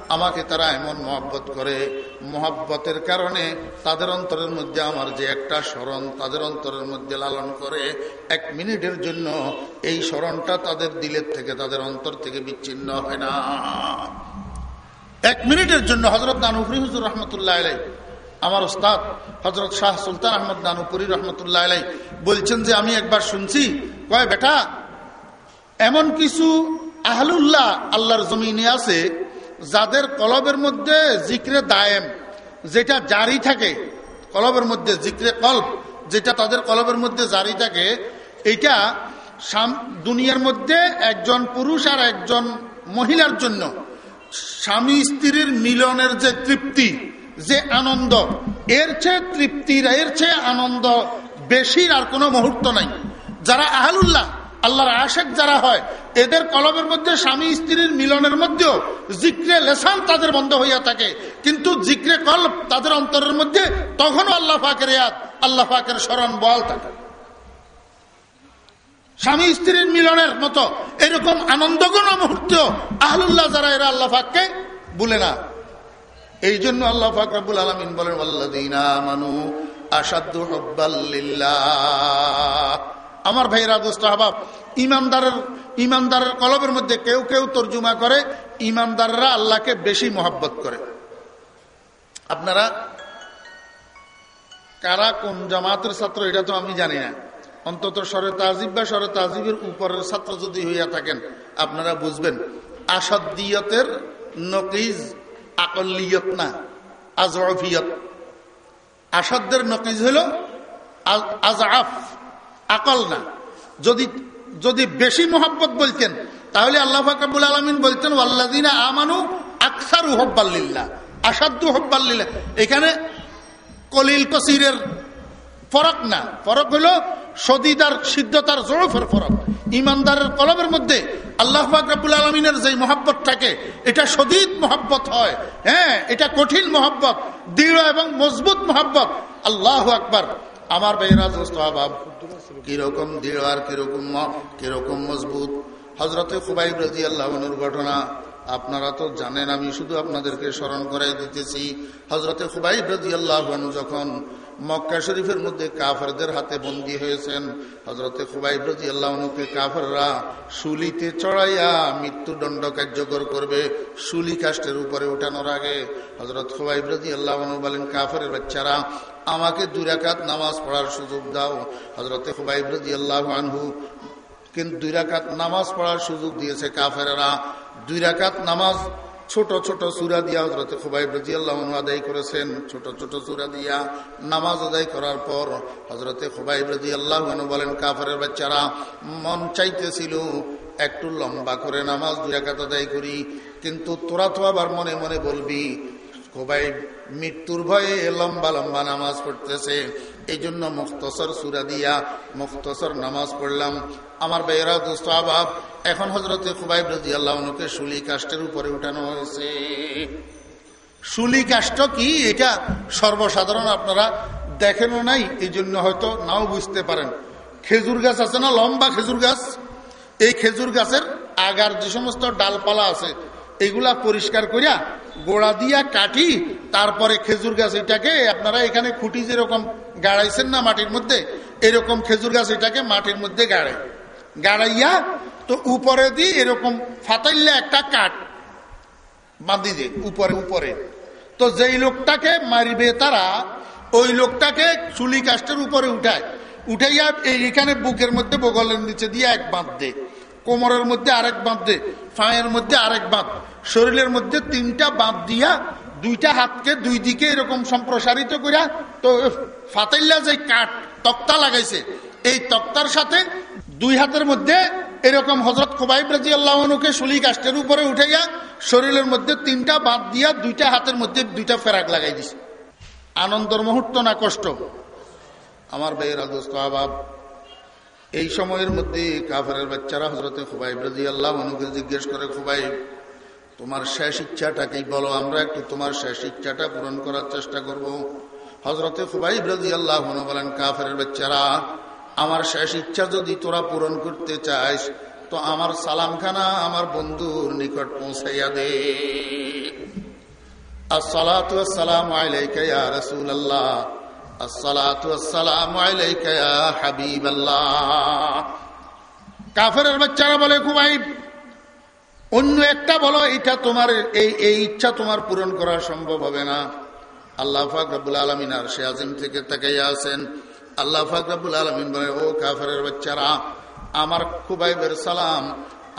আমাকে তারা এমন মহব্বত করে। মহব্বতের কারণে তাদের অন্তরের মধ্যে আমার যে একটা স্মরণ তাদের অন্তরের মধ্যে লালন করে। এক মিনিটের জন্য এই স্মরণটা তাদের দিলের থেকে, তাদের অন্তর থেকে বিচ্ছিন্ন হয় না। এক মিনিটের জন্য হজরত নানুফরি হুজুর রহমতুল্লাহ আলাই আমার ওস্তাদ হজরত শাহ সুলতান আহমদ নানুপুরি রহমতুল্লাহ আলাই বলছেন যে আমি একবার শুনছি, কয় বেটা, এমন কিছু আহলুল্লাহ আল্লাহর জমিনে আছে যাদের কলবের মধ্যে জিক্রে দায়েম, যেটা জারি থাকে, কলবের মধ্যে জিক্রে কল্প যেটা তাদের কলবের মধ্যে জারি থাকে এটা দুনিয়ার মধ্যে একজন পুরুষ আর একজন মহিলার জন্য, স্বামী স্ত্রীর মিলনের যে তৃপ্তি যে আনন্দ, এর চেয়ে তৃপ্তির এর চেয়ে আনন্দ বেশির আর কোনো মুহূর্ত নাই। যারা আহলুল্লাহ, আল্লাহর আশেক যারা হয়, এদের কলমের মধ্যে স্বামী স্ত্রীর মিলনের মধ্যেও জিক্রে লেসান তাদের বন্ধ হইয়া থাকে। কিন্তু জিক্রে কল্প তাদের অন্তরের মধ্যে তখনও আল্লাহ ফাঁকের ইয়াদ আল্লাহ ফাঁকের স্মরণ বল থাকে। স্বামী স্ত্রীর মিলনের মতো এরকম আনন্দগুণ মুহূর্ত আহলুল্লাহ যারা, এরা আল্লাহ ফাঁককে বলে না। এই জন্য আল্লাহ ফাকরাবুল আলমিন বলেন মানু আসাদু আসাধ্য আমার ভাইরা দোস্ত আহবাব, ইমানদারের ইমানদারের কলবের মধ্যে কেউ কেউ তর্জুমা করে, ইমানদাররা আল্লাহকে বেশি মহাব্বত করে। আপনারা, কারা কোন জামাতের ছাত্র, এটা তো আমি জানি না। অন্তত সরে তাজিব বা সরে তাজিবের উপরের ছাত্র যদি হইয়া থাকেন, আপনারা বুঝবেন আসাদ্দিয়তের নকিজ আকলিয়ত না আজরফিয়ত আসাদের নকিজ হইল আজআফ, আকল না। যদি যদি বেশি মোহাব্বত বলতেন, তাহলে আল্লাহ ফাকাবুল আলমিন বলতেন আল্লাদিনা আমানু আকসারু হব্বাল্লিল্লা আসাদু হব্বাল্লিল্লা এখানে কলিল কসিরের ফরক না। ফরক হইল সদিদার, সিদ্ধতার জোরফের ফরক। ইমানদারের কলমের মধ্যে আল্লাহ রাবুল আলমিনের যে মহাব্বত থাকে, এটা সদিদ মহাব্বত হয়। হ্যাঁ এটা কঠিন মহাব্বত, দৃঢ় এবং মজবুত মহাব্বত। আল্লাহ আকবর। আমার বেহরাজ কীরকম দৃঢ় আর কীরকম কীরকম মজবুত। হজরতে খুবাইব রাজি আল্লাহনুর ঘটনা, আপনারা তো জানেন, আমি শুধু আপনাদেরকে স্মরণ করাই দিতেছি। হজরতে খুবাইব রাজি আল্লাহ যখন মক্কা শরীফের মধ্যে কাফারদের হাতে বন্দী হয়েছেন। হজরতে খুবাইব্রজি আল্লাহনুকে কাফাররা শুলিতে চড়াইয়া মৃত্যুদণ্ড কার্যকর করবে, শুলি কাষ্টের উপরে উঠানোর আগে। হজরত খুবাইব্রজি আল্লাহনু বলেন, কাফারের বাচ্চারা, আমাকে দুরাকাত নামাজ পড়ার সুযোগ দাও। হজরতে খুবাইব্রজি আল্লাহ আনহু কিন্তু দুই রাকাত নামাজ পড়ার সুযোগ দিয়েছে কাফেরা দুই রাকাত নামাজ ছোট ছোট সুরা দিয়া হজরতে খুবাই রাজিয়াল্লাহ আদায় করেছেন। ছোট ছোট সুরা দিয়া নামাজ আদায় করার পর হজরতে খুবাই আল্লাহ বলেন, কাফারের বাচ্চারা, মন চাইতেছিল একটু লম্বা করে নামাজ দুই একাত আদায় করি, কিন্তু তোরা তো আবার মনে মনে বলবি খুবাই মৃত্যুর ভয়ে লম্বা লম্বা নামাজ পড়তেছে। এই জন্য মুক্তসর সুরা দিয়া মুক্তসর নামাজ পড়লাম। আমার বেয়েরা দুস্থ আবাব, এখন হজরতে খুবাইব রাজি আল্লাহকে শুলি কাষ্টের উপরে উঠানো হয়েছে। শুলি কাষ্ট কি? এটা সর্বসাধারণ আপনারা দেখেনও নাই এই জন্য হয়তো নাও বুঝতে পারেন। খেজুর গাছ আছে না? লম্বা খেজুর গাছ? এই খেজুর গাছের আগার যে সমস্ত ডালপালা আছে, এগুলা পরিষ্কার করিয়া গোড়া দিয়া কাটি, তারপরে খেজুর গাছ এটাকে, আপনারা এখানে খুঁটি যেরকম গাড়াইছেন না মাটির মধ্যে, এরকম খেজুর গাছ এটাকে মাটির মধ্যে গাড়ে গাড়াইয়া তো উপরে দিয়ে এরকম ফাতাইলে একটা কাঠ বাঁধি দে উপরে উপরে। তো যেই লোকটাকে মারিবে তারা, ওই লোকটাকে চুলি কাষ্টের উপরে উঠায়। উঠাইয়া এইখানে বুকের মধ্যে বগলের নিচে দিয়ে এক বাঁধ দে কোমরের মধ্যে আরেক বাঁধ দে, ফাঁয়ের মধ্যে আরেক বাঁধ, শরীরের মধ্যে তিনটা বাঁধ দিয়া দুইটা হাতকে দুই দিকে এরকম সম্প্রসারিত করিয়া তো ফাতাইল্লা যে কাঠ তক্তা লাগাইছে, এই তক্তার সাথে দুই হাতের মধ্যে এরকম হজরত খোবাইব রাজি আল্লাহনুকে শুলি কাষ্টের উপরে উঠাইয়া শরীরের মধ্যে তিনটা বাদ দিয়া দুইটা হাতের মধ্যে দুইটা ফেরাক লাগাই দিছে। আনন্দর মুহূর্ত না কষ্ট? আমার ভাইয়েরা দোস্ত আবাব এই সময়ের মধ্যে কাফারের বাচ্চারা হজরতে খুবাইব রাজি আল্লাহ অনুকে জিজ্ঞেস করে, খুবাইব, তোমার শেষ ইচ্ছাটাকেই বলো, আমরা একটু তোমার শেষ ইচ্ছাটা পূরণ করার চেষ্টা করব। হজরতে খুবাইব রাজি আল্লাহ বলেন কাফের বাচ্চারা, আমার শেষ ইচ্ছা যদি তোরা পূরণ করতে চাস, তো আমার সালামখানা আমার বন্ধুর নিকট পৌঁছাইয়া দে। আসসালাম আলাইকা রসুল আল্লাহ কাফের বাচ্চারা বলে খুবাইব অন্য একটা বলো, এটা তোমার, এই এই ইচ্ছা তোমার পূরণ করা সম্ভব হবে না। আল্লাহ ফাকরাবুল আলমিন আর সে আজিম থেকে তাকাইয়া আছেন। আল্লাহ ফাকরাবুল আলমিন বলে, ও কাফের বাচ্চারা, আমার খুবাইবের সালাম,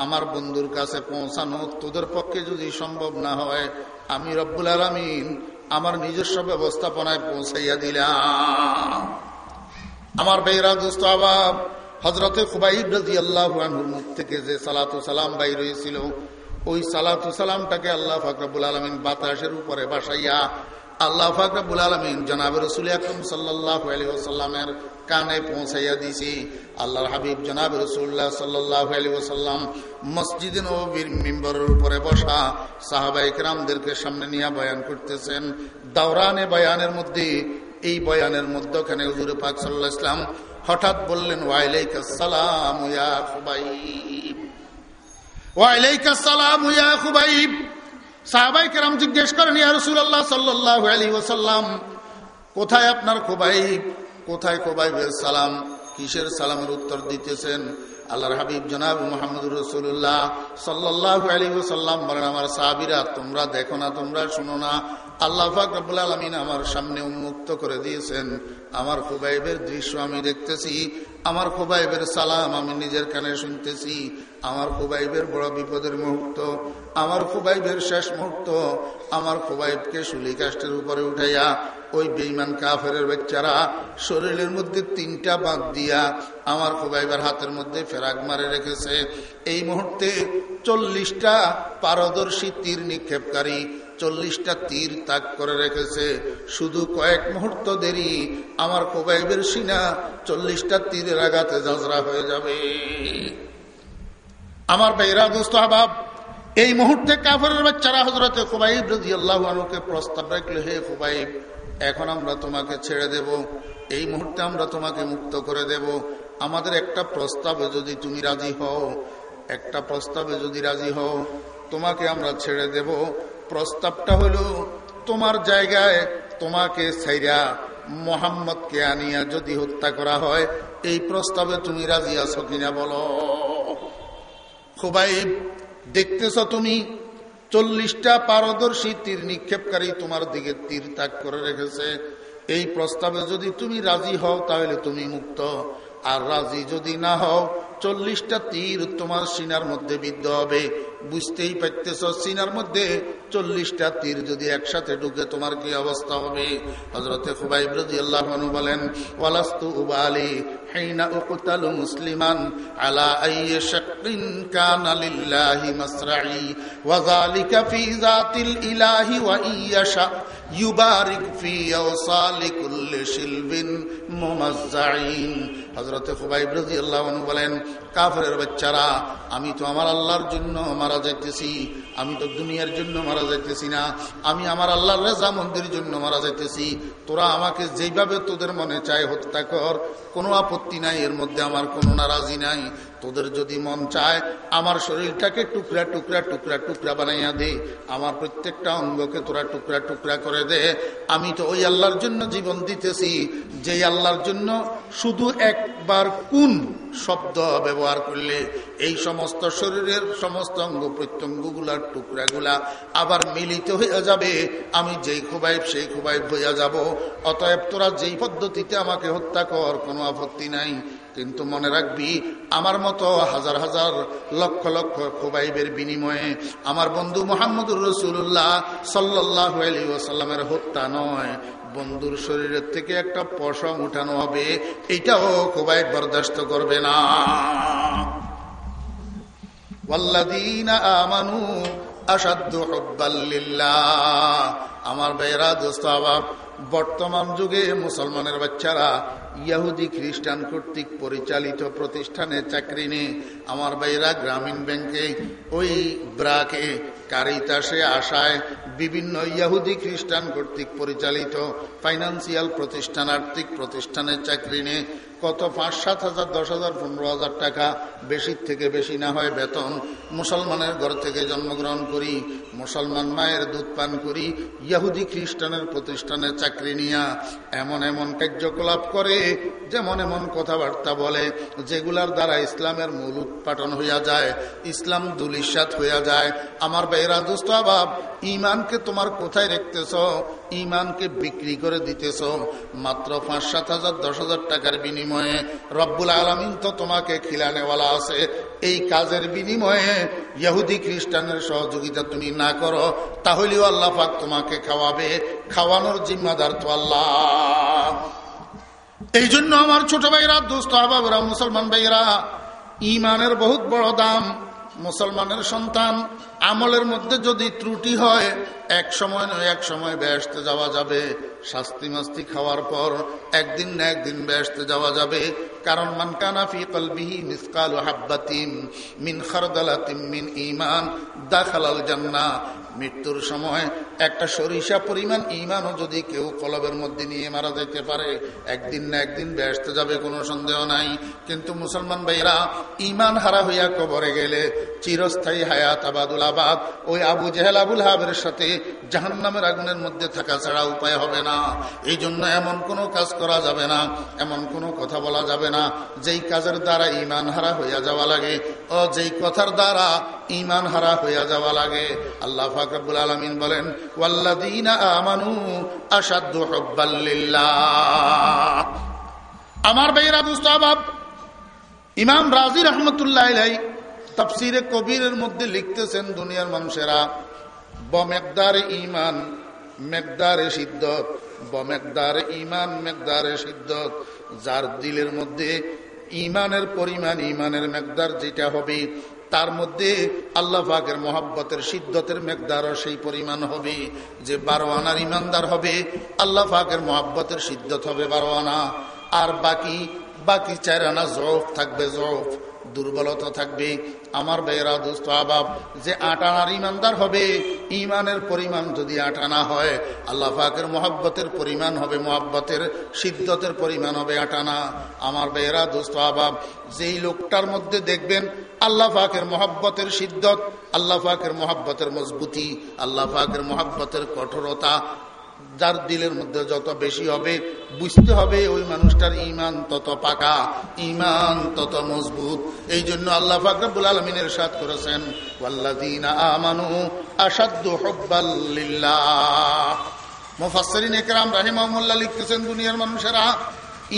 আমার বন্ধুর কাছে পৌঁছানো তোদের পক্ষে যদি সম্ভব না হয়, আমি রব্বুল আলমিন আমার নিজস্ব ব্যবস্থাপনায় পৌঁছাইয়া দিলাম। আমার বেহরা দুস্ত আবাব হজরতে মুখ থেকে যে সালাতু সালাম বাই রয়েছিল ওই সালাতু সালামটাকে আল্লাহ ফাকরাবুল আলমিন বাতাসের উপরে বাসাইয়া আল্লাহ ফাকরাবুল আলমিন জনাব রসুল আকরম সাল্লাহ আলী ওসাল্লামের কানে পৌঁছাইয়া দিছি। আল্লাহর হাবিব জনাব রসুল্লাহ সাল্লাহ আলী ওসাল্লাম মসজিদ নবীর মেম্বরের উপরে বসা সাহাবাই রামদেরকে সামনে নিয়ে বয়ান করতেছেন। দাওরানে বয়ানের মধ্যে, এই বয়ানের মধ্যে ওখানে হুজুর পাক সাল্লাহ ইসলাম হঠাৎ বললেন সাহাবাই জিজ্ঞেস করেন ওয়াসাল্লাম, কোথায় আপনার খুবাইব? কোথায় খুবাইবের সালাম? কিসের সালামের উত্তর দিতেছেন? আল্লাহর হাবিব জনাব মোহাম্মদ রসুল্লাহ সাল্লাহ আলী সাল্লাম বলেন, আমার সাহাবিরা, তোমরা দেখো না, তোমরা শোনো না। আল্লাহ ফাকরুল আলমিন আমার সামনে উন্মুক্ত করে দিয়েছেন। আমার খুবাইবের দৃশ্য আমি দেখতেছি, আমার খুবাইবের সালাম আমি নিজের কানে শুনতেছি, আমার খুবাইবের বড় বিপদের মুহূর্ত, আমার খুবাইবের শেষ মুহূর্ত, আমার খুবাইবকে কাষ্টের উপরে উঠাইয়া ওই বেইমান কাফের বাচ্চারা শরীরের মধ্যে তিনটা বাঁধ দিয়া আমার খুবাইবার হাতের মধ্যে ফেরাক মারে রেখেছে। এই মুহূর্তে চল্লিশটা পারদর্শী তীর নিক্ষেপকারী চল্লিশটা তীর তাক করে রেখেছে। শুধু কয়েক মুহূর্ত দেরি, আমার কোবাইবের সিনা চল্লিশটা তীরের আঘাতে ঝাঁঝরা হয়ে যাবে। আমার বেহরা দুস্ত আবাব এই মুহূর্তে কাফরের বাচ্চারা হজরতে খুবাইব রাজি আল্লাহকে প্রস্তাব রাখলে, হে খুবাইব, এখন আমরা তোমাকে ছেড়ে দেব। এই মুহূর্তে আমরা তোমাকে মুক্ত করে দেব। আমাদের একটা প্রস্তাবে যদি তুমি রাজি হও, একটা প্রস্তাবে যদি রাজি হও, তোমাকে আমরা ছেড়ে দেব। প্রস্তাবটা হলো, তোমার জায়গায় তোমাকে ছাইরা মোহাম্মদকে আনিয়া যদি হত্যা করা হয়, এই প্রস্তাবে তুমি রাজি আছো কিনা বলো? খুবাই দেখতেছ তুমি, চল্লিশটা পারদর্শী তীর নিক্ষেপকারী তোমার দিকে তীর তাক করে রেখেছে। এই প্রস্তাবে যদি তুমি রাজি হও, তাহলে তুমি মুক্ত। আর রাজি যদি না হও চল্লিশটা তীর তোমার সিনার মধ্যে বিদ্ধ হবে। বুঝতেই পারতেছ, সিনার মধ্যে চল্লিশটা তীর যদি একসাথে ঢুকে তোমার কি অবস্থা হবে? হজরতে খুবাই রাজি আল্লাহ বলেন, ওয়ালাস্তু উবালি হিনা উকতালু মুসলিমান আলা আইয়ে শাকরিন কানা লিল্লাহি মাসরাই ওয়া যালিকা ফি যাতিল ইলাহি ওয়া ইয়াশা ইউবারিক ফি আওসালি কুল্লি শিলবিন মুমাজ্জাইন হযরতে খুবাইব রাদিয়াল্লাহু আনহু বলেন, কাফেরের বাচ্চারা, আমি তো আমার আল্লাহর জন্য মারা যাইতেছি। আমি তো দুনিয়ার জন্য মারা যাইতেছি না। আমি আমার আল্লাহর রেজা মন্দির জন্য মারা যাইতেছি। তোরা আমাকে যেইভাবে তোদের মনে চায় হত্যা কর। কোনো আপত্তি নাই, এর মধ্যে আমার কোনো নারাজি নাই। তোদের যদি মন চায়, আমার শরীরটাকে টুকরা টুকরা টুকরা টুকরা বানাইয়া দে। আমার প্রত্যেকটা অঙ্গকে তোরা টুকরা টুকরা করে দে। আমি তো ওই আল্লাহর জন্য জীবন দিতেছি। যেই আল্লাহর জন্য শুধু একবার কোন শব্দ ব্যবহার করলে এই সমস্ত শরীরের সমস্ত অঙ্গ প্রত্যঙ্গগুলার টুকরাগুলা আবার মিলিত হয়ে যাবে? আমি যেই খুবাইব সেই খুবাইব হইয়া যাব। অতএব তোরা যেই পদ্ধতিতে আমাকে হত্যা কর, কোনো আপত্তি নাই। কিন্তু মনে রাখবি, আমার মতো হাজার হাজার লক্ষ লক্ষ খুবাইবের বিনিময়ে আমার বন্ধু মোহাম্মদুর রসুল্লাহ সাল্লাহ আলী ওসাল্লামের হত্যা নয়। বন্ধুর শরীরের থেকে একটা পশম উঠানো হবে। এটাও খুবাই বরদাস্ত করবে না। আমানু আমার বেরা দোস্ত বর্তমান যুগে মুসলমানের বাচ্চারা ইয়াহুদি খ্রিস্টান কর্তৃক পরিচালিত প্রতিষ্ঠানে চাকরি নিয়ে আমার বাইরা গ্রামীণ ব্যাংকে ওই ব্রাকে কারিতাসে আশায় বিভিন্ন ইয়াহুদি খ্রিস্টান কর্তৃক পরিচালিত ফাইন্যান্সিয়াল প্রতিষ্ঠান, আর্থিক প্রতিষ্ঠানের চাকরি নিয়ে কত পাঁচ, সাত হাজার, দশ হাজার, পনেরো হাজার টাকা বেশির থেকে বেশি না হয় বেতন মুসলমানের ঘর থেকে জন্মগ্রহণ করি, মুসলমান মায়ের দুধ পান করি ইয়াহুদি খ্রিস্টানের প্রতিষ্ঠানে চাকরি নিয়া এমন এমন কার্যকলাপ করে, যেমন এমন কথাবার্তা বলে, যেগুলার দ্বারা ইসলামের মূল উৎপাটন হইয়া যায়, ইসলাম দুলিশাত হইয়া যায়, আমার বেহরা দুস্ত অভাব। ইমানকে তোমার কোথায় রেখতেছ? ইমানকে বিক্রি করে দিতেছ। মাত্র পাঁচ সাত হাজার, দশ হাজার টাকার বিনিময়ে রব্বুল আলমিন তো তোমাকে খিলানেওয়ালা আছে। এই কাজের বিনিময়ে ইহুদি খ্রিস্টানের সহযোগিতা তুমি না করো, তাহলেও আল্লাহ পাক তোমাকে খাওয়াবে। খাওয়ানোর জিম্মাদার তো আল্লাহ। এই জন্য আমার ছোট ভাইরা দোস্ত আবাবরা মুসলমান ভাইরা ইমানের বহুত বড় দাম। মুসলমানের সন্তান আমলের মধ্যে যদি ত্রুটি হয়, এক সময় নয়, এক সময় ব্যস্ত যাওয়া যাবে। শাস্তি মাস্তি খাওয়ার পর একদিন না একদিন ব্যস্ত যাওয়া যাবে। কারণ মান কানাফি কলবিহি মিসকাল হাব্বাতিম মিন খারদালাতিম মিন ইমান দাখালাল জান্না। মৃত্যুর সময় একটা সরিষা পরিমাণ ইমানও যদি কেউ কলবের মধ্যে নিয়ে মারা যেতে পারে, একদিন না একদিন ব্যস্ত যাবে কোনো সন্দেহ নাই। কিন্তু মুসলমান ভাইরা ইমান হারা হইয়া কবরে গেলে চিরস্থায়ী হায়াত আবাদুল আবাদ ওই আবু জেহেল, আবুল হাবের সাথে জাহান নামের আগুনের মধ্যে থাকা ছাড়া উপায় হবে না। এই জন্য এমন কোনো কাজ করা যাবে না, এমন কোনো কথা বলা যাবে না। যেই কাজের দ্বারা ইমান হারা হইয়া যাওয়া লাগে, ও যেই কথার দ্বারা ইমান হারা হইয়া যাওয়া লাগে। আল্লাহ ফাকরুল আলমিন বলেন আমানু আসাদু আমার ভাইয়েরা দুস্তাবাব ইমাম রাজি রহমতুল্লাহ তফসিরে কবিরের মধ্যে লিখতেছেন দুনিয়ার মানুষেরা বমেকদার ইমান মেকদারে সিদ্ধত বমেকদার ইমান মেকদারে সিদ্ধত যার দিলের মধ্যে ইমানের পরিমাণ ইমানের মেকদার যেটা হবে, তার মধ্যে আল্লাহ মহাব্বতের সিদ্ধতের মেঘদারও সেই পরিমাণ হবে যে বারো আনার ইমানদার হবে, আল্লাহ পাকের মহাব্বতের সিদ্ধত হবে বারো আনা আর বাকি বাকি চার আনা জফ থাকবে জফ দুর্বলতা থাকবে। আমার বেয়েরা দুস্থ আবাব, যে আটানার ইমানদার হবে, ইমানের পরিমাণ যদি আটানা হয়, আল্লাহ পাকের মহাব্বতের পরিমাণ হবে, মহাব্বতের সিদ্ধতের পরিমাণ হবে আটানা আমার বেয়েরা দুস্থ আবাব, যেই লোকটার মধ্যে দেখবেন আল্লাহ পাকের মহাব্বতের সিদ্ধত আল্লাহ মহাব্বতের মজবুতি, আল্লাহ পাকের মহাব্বতের কঠোরতা যার দিলের মধ্যে যত বেশি হবে, বুঝতে হবে ওই মানুষটার ইমান তত পাকা ইমান তত মজবুত। এই জন্য আল্লাহ ফাকরাবুল আলমিনের সাদ করেছেন আমানু আসাদ্দু হব্বাল্লিল্লাহ মুফাসসিরিন একরাম রাহিমাহুল্লাহ লিখতেছেন, দুনিয়ার মানুষেরা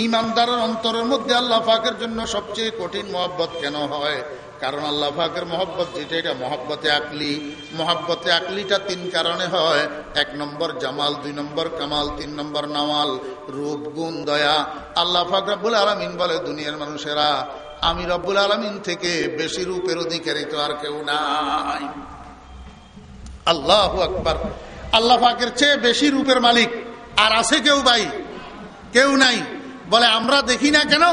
ইমানদারের অন্তরের মধ্যে আল্লাহ ফাকের জন্য সবচেয়ে কঠিন মহব্বত কেন হয়? কারণ আল্লাহ ফাকের মহব্বত যেটা, এটা মহব্বতে আকলি। মহব্বতে আকলিটা তিন কারণে হয়। এক নম্বর জামাল, দুই নম্বর কামাল, তিন নম্বর নামাল। রূপ, গুণ, দয়া। আল্লাহ ফাক রব্বুল আলমিন বলে, দুনিয়ার মানুষেরা, আমি রব্বুল আলমিন থেকে বেশি রূপের অধিকারী তো আর কেউ নাই। আল্লাহ আকবর। আল্লাহ ফাকের চেয়ে বেশি রূপের মালিক আর আছে কেউ ভাই? কেউ নাই। বলে, আমরা দেখি না কেন?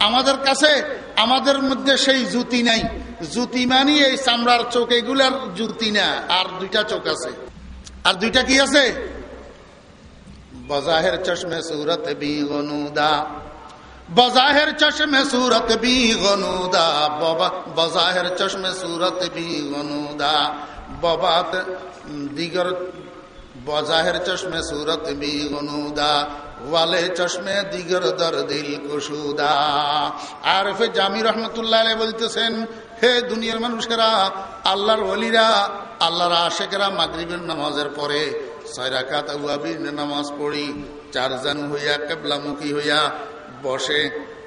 আমাদের কাছে আমাদের মধ্যে সেই জুতি নাই। জুতি মানি এই চামড়ার চোখ, এগুলার জুতি না। আর দুইটা চোখ আছে। আর দুইটা কি আছে? বজাহের চশমে সুরত বি বজাহের চশমে সুরত বি গনুদা। বজাহের চশমে সুরত বি গনুদা। ববাত দিগর, বজাহের চশমে সুরত বি গনুদা। ওয়ালে চশমে দিগর দর দিল কুসুদা। আর ফে জামি রহমতুল্লাহ বলতেছেন, হে দুনিয়ার মানুষেরা, আল্লাহর অলিরা আল্লাহর আশেকেরা মাগরিবের নামাজের পরে ছয় রাকাত নামাজ পড়ি চার জানু হইয়া কেবলামুখী হইয়া বসে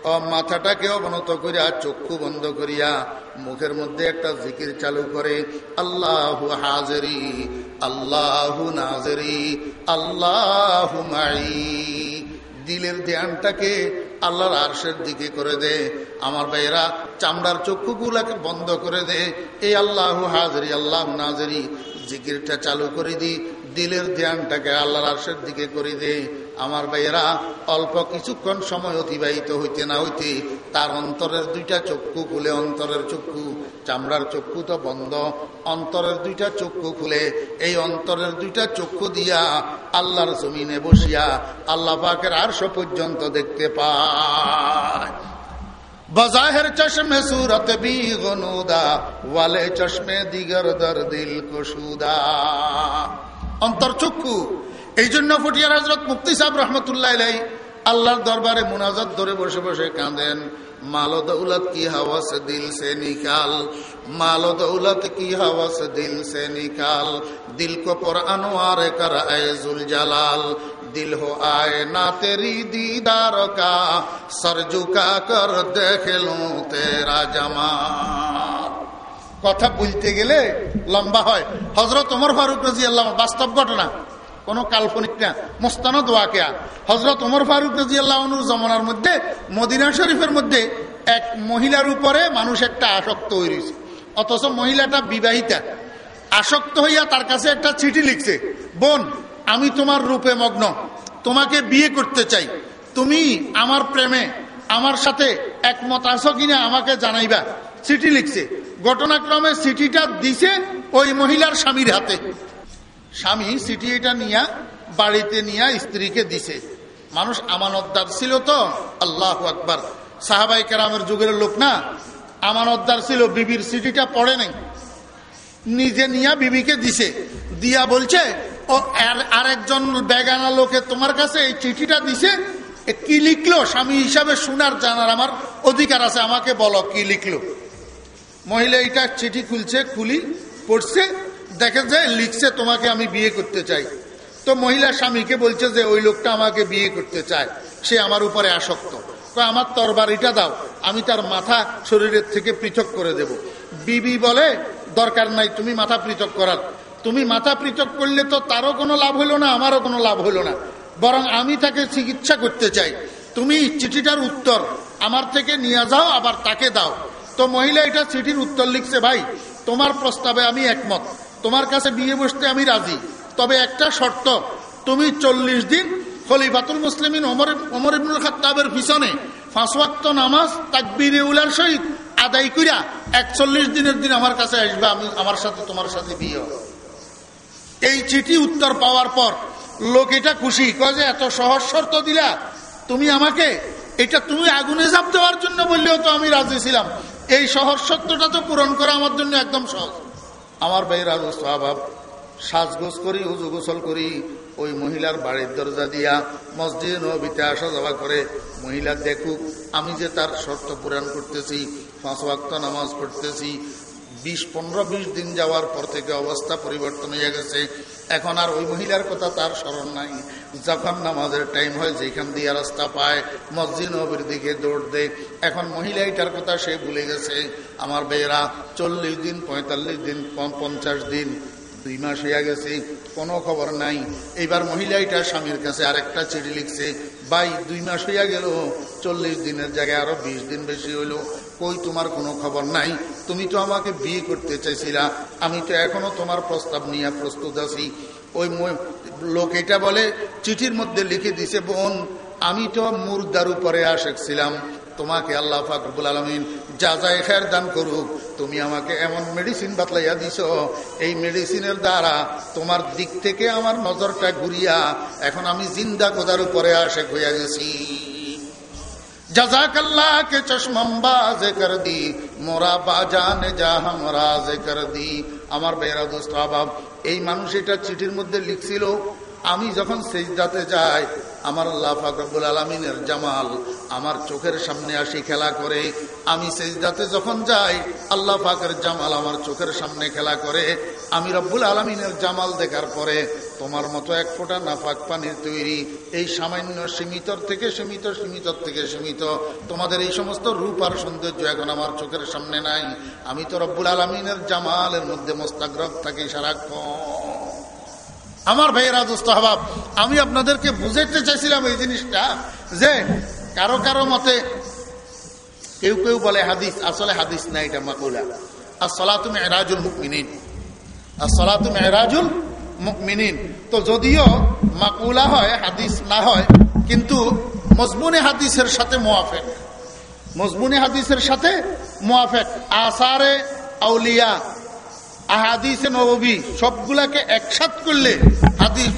মাথাটাকে অবনত করিয়া, চক্ষু বন্ধ করিয়া মুখের মধ্যে একটা জিকির চালু করে, আল্লাহ হাজরি, আল্লাহ নাজরি, আল্লাহ মাই। দিলের ধ্যানটাকে আল্লাহর আরশের দিকে করে দে। আমার ভাইয়েরা, চামড়ার চক্ষুগুলাকে বন্ধ করে দে। এই আল্লাহ হাজরি, আল্লাহ নাজরি, জিকিরটা চালু করে দি। দিলের ধ্যানটাকে আল্লাহর আরশের দিকে করে দে। আমার ভাইয়েরা, অল্প কিছুক্ষণ সময় অতিবাহিত হইতে না হইতে তার অন্তরের দুইটা চক্ষু খুলে, অন্তরের চক্ষু, চামড়ার চক্ষু তো বন্ধ, অন্তরের দুইটা চক্ষু খুলে, এই অন্তরের দুইটা চক্ষু দিয়া আল্লাহর জমিনে বসিয়া আল্লাহ পাকের আরশো পর্যন্ত দেখতে পায়। বজাহের চশমে সুরত বি গনুদা ওয়ালে চশমে দিগর দর দিল কুসুদা। অন্তর্চক্ষু এই জন্য ফটিয়ার হজরত মুক্তি সাহেব রহমতুল্লাহ আল্লাহর দরবারে মুনাজাত ধরে বসে বসে কাঁদেন কি দিল কি দিল দিল দিল হো আয় কর কথা বলতে গেলে লম্বা হয়। হজরত ওমর ফারুক রাজি আল্লাহ বাস্তব ঘটনা। কোনো কাল্পনিক না। মোস্তানো দোয়া কেয়া হজরত ওমর ফারুক রাজি আল্লাহনুর জমানার মধ্যে, মদিনা শরীফের মধ্যে এক মহিলার উপরে মানুষ একটা আসক্ত হয়েছে অথচ মহিলাটা বিবাহিতা। আসক্ত হইয়া তার কাছে একটা চিঠি লিখছে, বোন, আমি তোমার রূপে মগ্ন। তোমাকে বিয়ে করতে চাই। তুমি আমার প্রেমে, আমার সাথে একমত আছো কিনা আমাকে জানাইবা। চিঠি লিখছে। ঘটনাক্রমে চিঠিটা দিছে ওই মহিলার স্বামীর হাতে। স্বামী চিঠি এটা নিয়া বাড়িতে নিয়া স্ত্রীকে দিছে। মানুষ আমানতদার ছিল তো? আল্লাহ আকবার। সাহাবাই কেরামের যুগের লোক না? আমানতদার ছিল, বিবির চিঠিটা পড়ে নাই। নিজে নিয়া বিবিকে দিছে। দিয়া বলছে, ও আরেকজন বেগানা লোকে তোমার কাছে এই চিঠিটা দিছে? কি লিখলো? স্বামী হিসাবে শোনার জানার আমার অধিকার আছে, আমাকে বলো কি লিখলো? মহিলা এটা চিঠি খুলছে, খুলি, পড়ছে। দেখে যে লিখছে, তোমাকে আমি বিয়ে করতে চাই। তো মহিলা স্বামীকে বলছে যে, ওই লোকটা আমাকে বিয়ে করতে চায়। সে আমার উপরে আসক্ত। আমার তরবারিটা দাও, আমি তার মাথা শরীরের থেকে পৃথক করে দেব। বিবি বলে, দরকার নাই, তুমি মাথা পৃথক করার। তুমি মাথা পৃথক করলে তো তারও কোনো লাভ হইল না, আমারও কোনো লাভ হইল না। বরং আমি তাকে চিকিৎসা করতে চাই। তুমি চিঠিটার উত্তর আমার থেকে নিয়ে যাও, আবার তাকে দাও। তো মহিলা এটা চিঠির উত্তর লিখছে, ভাই, তোমার প্রস্তাবে আমি একমত। তোমার কাছে বিয়ে বসতে আমি রাজি। তবে একটা শর্ত, তুমি চল্লিশ দিন খলিফাতুল মুসলিমিন ওমর ইবনুল খাত্তাবের পিছনে ফাঁসওয়াক্ত নামাজ, তাকবিরে উলার সহিত আদায় করিয়া একচল্লিশ দিনের দিন আমার কাছে আসবে, আমি আমার সাথে তোমার সাথে বিয়ে এই চিঠি উত্তর পাওয়ার পর লোক এটা খুশি, কয়ে এত সহজ শর্ত দিলা, তুমি আমাকে, এটা তুমি আগুনে জাপ দেওয়ার জন্য বললেও তো আমি রাজি ছিলাম। এই সহজ শর্তটা তো পূরণ করা আমার জন্য একদম সহজ। আমার বাইর আজ স্বভাব। সাজগোজ করি, উজু গোসল করি, ওই মহিলার বাড়ির দরজা দিয়া মসজিদ নবীতে আসা যাওয়া করে। মহিলা দেখুক, আমি যে তার শর্ত পূরণ করতেছি ওয়াক্ত নামাজ পড়তেছি বিশ, পনেরো, বিশ দিন যাওয়ার পর থেকে অবস্থা পরিবর্তন হয়ে গেছে। এখন আর ওই মহিলার কথা তার স্মরণ নাই। যখন নামাজের টাইম হয়, যেখান দিয়ে রাস্তা পায়, মসজিদ নবীর দিকে দৌড় দেয়। এখন মহিলা এটার কথা সে ভুলে গেছে। আমার বেয়েরা চল্লিশ দিন, পঁয়তাল্লিশ দিন পঞ্চাশ দিন, দুই মাস হইয়া গেছে, কোনো খবর নাই। এইবার মহিলা এটা স্বামীর কাছে আরেকটা চিঠি লিখছে ভাই, দুই মাস হইয়া গেল, চল্লিশ দিনের জায়গায় আরও বিশ দিন বেশি হইল। কই তোমার কোনো খবর নাই? তুমি তো আমাকে বিয়ে করতে চাইছিলা। আমি তো এখনও তোমার প্রস্তাব নিয়ে প্রস্তুত আছি। ওই লোক এটা বলে, চিঠির মধ্যে লিখে দিছে, বোন, আমি তো মুর্দার উপরে আসেছিলাম তোমাকে আল্লাহ ফাকরুল আলমিন যা যা এখার দান করুক তুমি আমাকে এমন মেডিসিন বাতলাইয়া দিছ। এই মেডিসিনের দ্বারা তোমার দিক থেকে আমার নজরটা ঘুরিয়া এখন আমি জিন্দা কোদার উপরে আসে হইয়া গেছি। جزاک اللہ کے چشم امباز کر دی মোরা বাজান যা হামরা জেকার দি। আমার বেরা দোস্ত এই মানুষ এটা চিঠির মধ্যে লিখছিল, আমি যখন সেজদাতে যাই আমার আল্লাহ ফাকরুল আলমিনের জামাল আমার চোখের সামনে আসি খেলা করে, আমি সেজদাতে যখন যাই, আল্লাহ ফাকের জামাল আমার চোখের সামনে খেলা করে, আমি রব্বুল আলমিনের জামাল দেখার পরে তোমার মতো এক ফোঁটা নাফাক পানির তৈরি, এই সামান্য সীমিত থেকে সীমিত সীমিত থেকে সীমিত, তোমাদের এই সমস্ত রূপ আর সৌন্দর্য এখন আমার চোখের সামনে নাই। আমি তো রব্বুল আলমিনের জামালের মধ্যে মোস্তাগ্রব থাকি সারাক্ষণ। আমার ভাইয়েরা, দোস্ত হবাব আমি আপনাদেরকে বুঝাইতে চাইছিলাম এই জিনিসটা যে কারও কারও মতে কেউ কেউ বলে হাদিস, আসলে হাদিস না এটা মাকুলা আর সলা তুমি এরাজুল মুকমিনিন আর সলা তুমি এরাজুল মুকমিনিন তো যদিও মাকুলা হয়, হাদিস না হয়, কিন্তু মজমুনে হাদিসের সাথে মোয়াফেক মজমুনে হাদিসের সাথে মোয়াফেক আসারে আউলিয়া আহাদিসে নবী সবগুলাকে একসাথ করলে হাদিস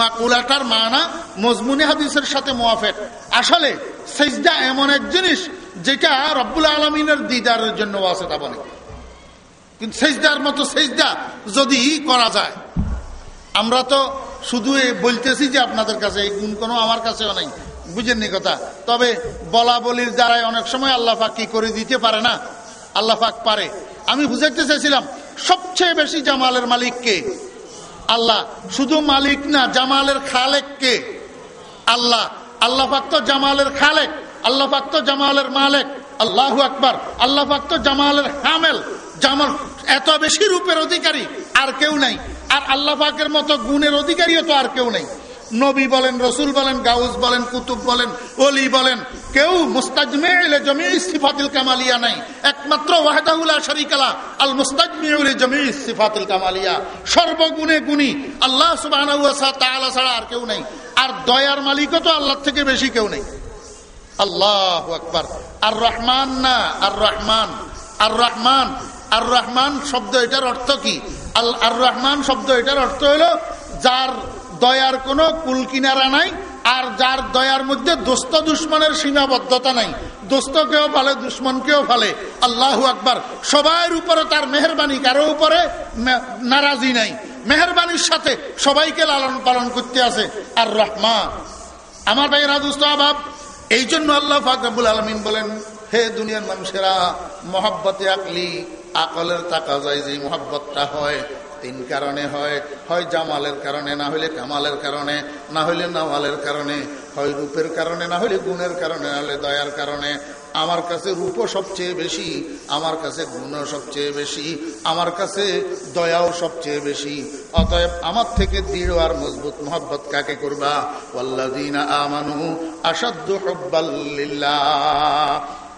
মাকুলাটার মানা মজমুনি হাদিসের সাথে মোয়াফেক আসলে সেজদা এমন এক জিনিস যেটা রব্বুল আলমিনের দিদারের জন্য আছে তা বলে। কিন্তু সেজদার মতো সেজদা যদি করা যায়, আমরা তো শুধু বলতেছি যে আপনাদের কাছে, এই গুণ কোনো আমার কাছেও নাই, বুঝেননি কথা? তবে বলা বলির দ্বারাই অনেক সময় আল্লাহ কি করে দিতে পারে না? আল্লাহ পারে। আমি বুঝাইতে চাইছিলাম সবচেয়ে বেশি জামালের মালিক কে? আল্লাহ। শুধু মালিক না, জামালের খালেক কে? আল্লাহ। আল্লাহ পাক্ত জামালের খালেক আল্লাহ পাক্ত জামালের মালেক। আল্লাহ আকবর। আল্লাহ পাক্ত জামালের হামেল। জামাল এত বেশি রূপের অধিকারী আর কেউ নাই। আর আল্লাহ পাকের মতো গুণের অধিকারীও তো আর কেউ নেই। নবী বলেন, রসুল বলেন, গাউস বলেন, কুতুব বলেন অলি বলেন, কেউ মুস্তাজমে জমি সিফাতিল কামালিয়া নাই। একমাত্র ওয়াহদাহুল্লাহ শরিকালা, আল মুস্তাজমে জমি সিফাতিল কামালিয়া। সর্বগুণে গুণী, আল্লাহ সুবাহ ছাড়া আর কেউ নেই। আর দয়ার মালিকও তো আল্লাহ থেকে বেশি কেউ নেই। আল্লাহ আকবর। আর রহমান না, আর রহমান। আর রহমান আর রহমান শব্দ এটার অর্থ কি? আল আর রহমান শব্দ এটার অর্থ হলো, যার দয়ার কোনো কুল কিনারা নাই, আর যার দয়ার মধ্যে দোস্ত দুশ্মনের সীমাবদ্ধতা নাই। দোস্তকেও ফালে দুশ্মনকেও ফালে আল্লাহ আকবার। সবার উপরে তার মেহরবানি, কারও উপরে নারাজি নাই। মেহরবানির সাথে সবাইকে লালন পালন করতে আছে। আর রহমা আমার ভাইয়েরা দুস্ত আবাব এই জন্য আল্লাহ ফাকরাবুল আলমিন বলেন, হে দুনিয়ার মানুষেরা, মহাব্বতে আকলি, আকলের তাকা যায় যে মহাব্বতটা হয় তিন কারণে হয়। হয় জামালের কারণে, না হইলে কামালের কারণে, না হইলে নামালের কারণে। হয় রূপের কারণে, না হইলে গুণের কারণে, না হলে দয়ার কারণে। আমার কাছে রূপও সবচেয়ে বেশি, আমার কাছে গুণও সবচেয়ে বেশি, আমার কাছে দয়াও সবচেয়ে বেশি। অতএব আমার থেকে দৃঢ় আর মজবুত মহব্বত কাকে করবা? আমানু আসাদ্দু হব্বাল্লিল্লাহ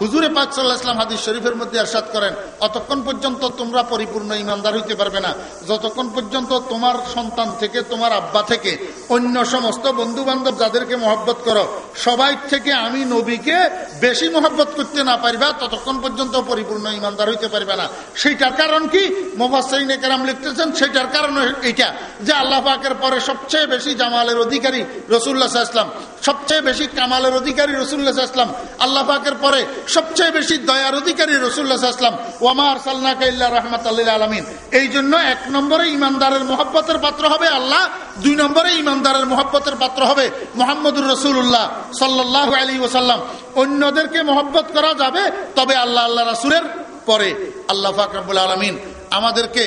হুজুরে পাক সাল্লাহাম হাদিস শরীফের মধ্যে আরশাদ করেন, অতক্ষণ পর্যন্ত তোমরা পরিপূর্ণ ইমানদার হইতে পারবে না। যতক্ষণ পর্যন্ত তোমার সন্তান থেকে, তোমার আব্বা থেকে, অন্য সমস্ত বন্ধু বান্ধব যাদেরকে মহব্বত করো, সবাই থেকে আমি নবীকে বেশি মহব্বত করতে না পারিবা, ততক্ষণ পর্যন্ত পরিপূর্ণ ইমানদার হইতে পারবে না। সেইটার কারণ কি? মোফাসিনে কেরাম লিখতেছেন সেইটার কারণ এইটা, যে আল্লাহ পাকের পরে সবচেয়ে বেশি জামালের অধিকারী রসুল্লাহ ইসলাম সবচেয়ে বেশি কামালের অধিকারী রসুল্লাহ ইসলাম আল্লাহ পাকের পরে সবচেয়ে বেশি দয়ার অধিকারী রসুল্লাহাম ওয়ামার সাল্লাহ রহমত আল্লাহ আলমিন। এই জন্য এক নম্বরে ইমানদারের মহব্বতের পাত্র হবে আল্লাহ, দুই নম্বরে ইমানদারের মহব্বতের পাত্র হবে মোহাম্মদুর রসুল্লাহ সাল্লাহ আলী ওসাল্লাম অন্যদেরকে মহব্বত করা যাবে, তবে আল্লাহ আল্লাহ রাসুলের পরে। আল্লাহ ফাকরাবুল আলমিন আমাদেরকে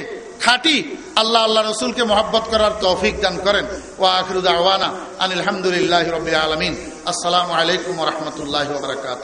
খাটি আল্লাহ আল্লাহ রসুলকে মহব্বত করার তৌফিক দান করেন। ও আখরুদ আওয়ানা আনিলামদুলিল্লাহ রবি আলমিন। আসসালামু আলাইকুম রহমতুল্লাহ বরকাত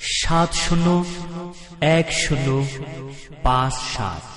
সাত শূন্য এক শূন্য পাঁচ সাত।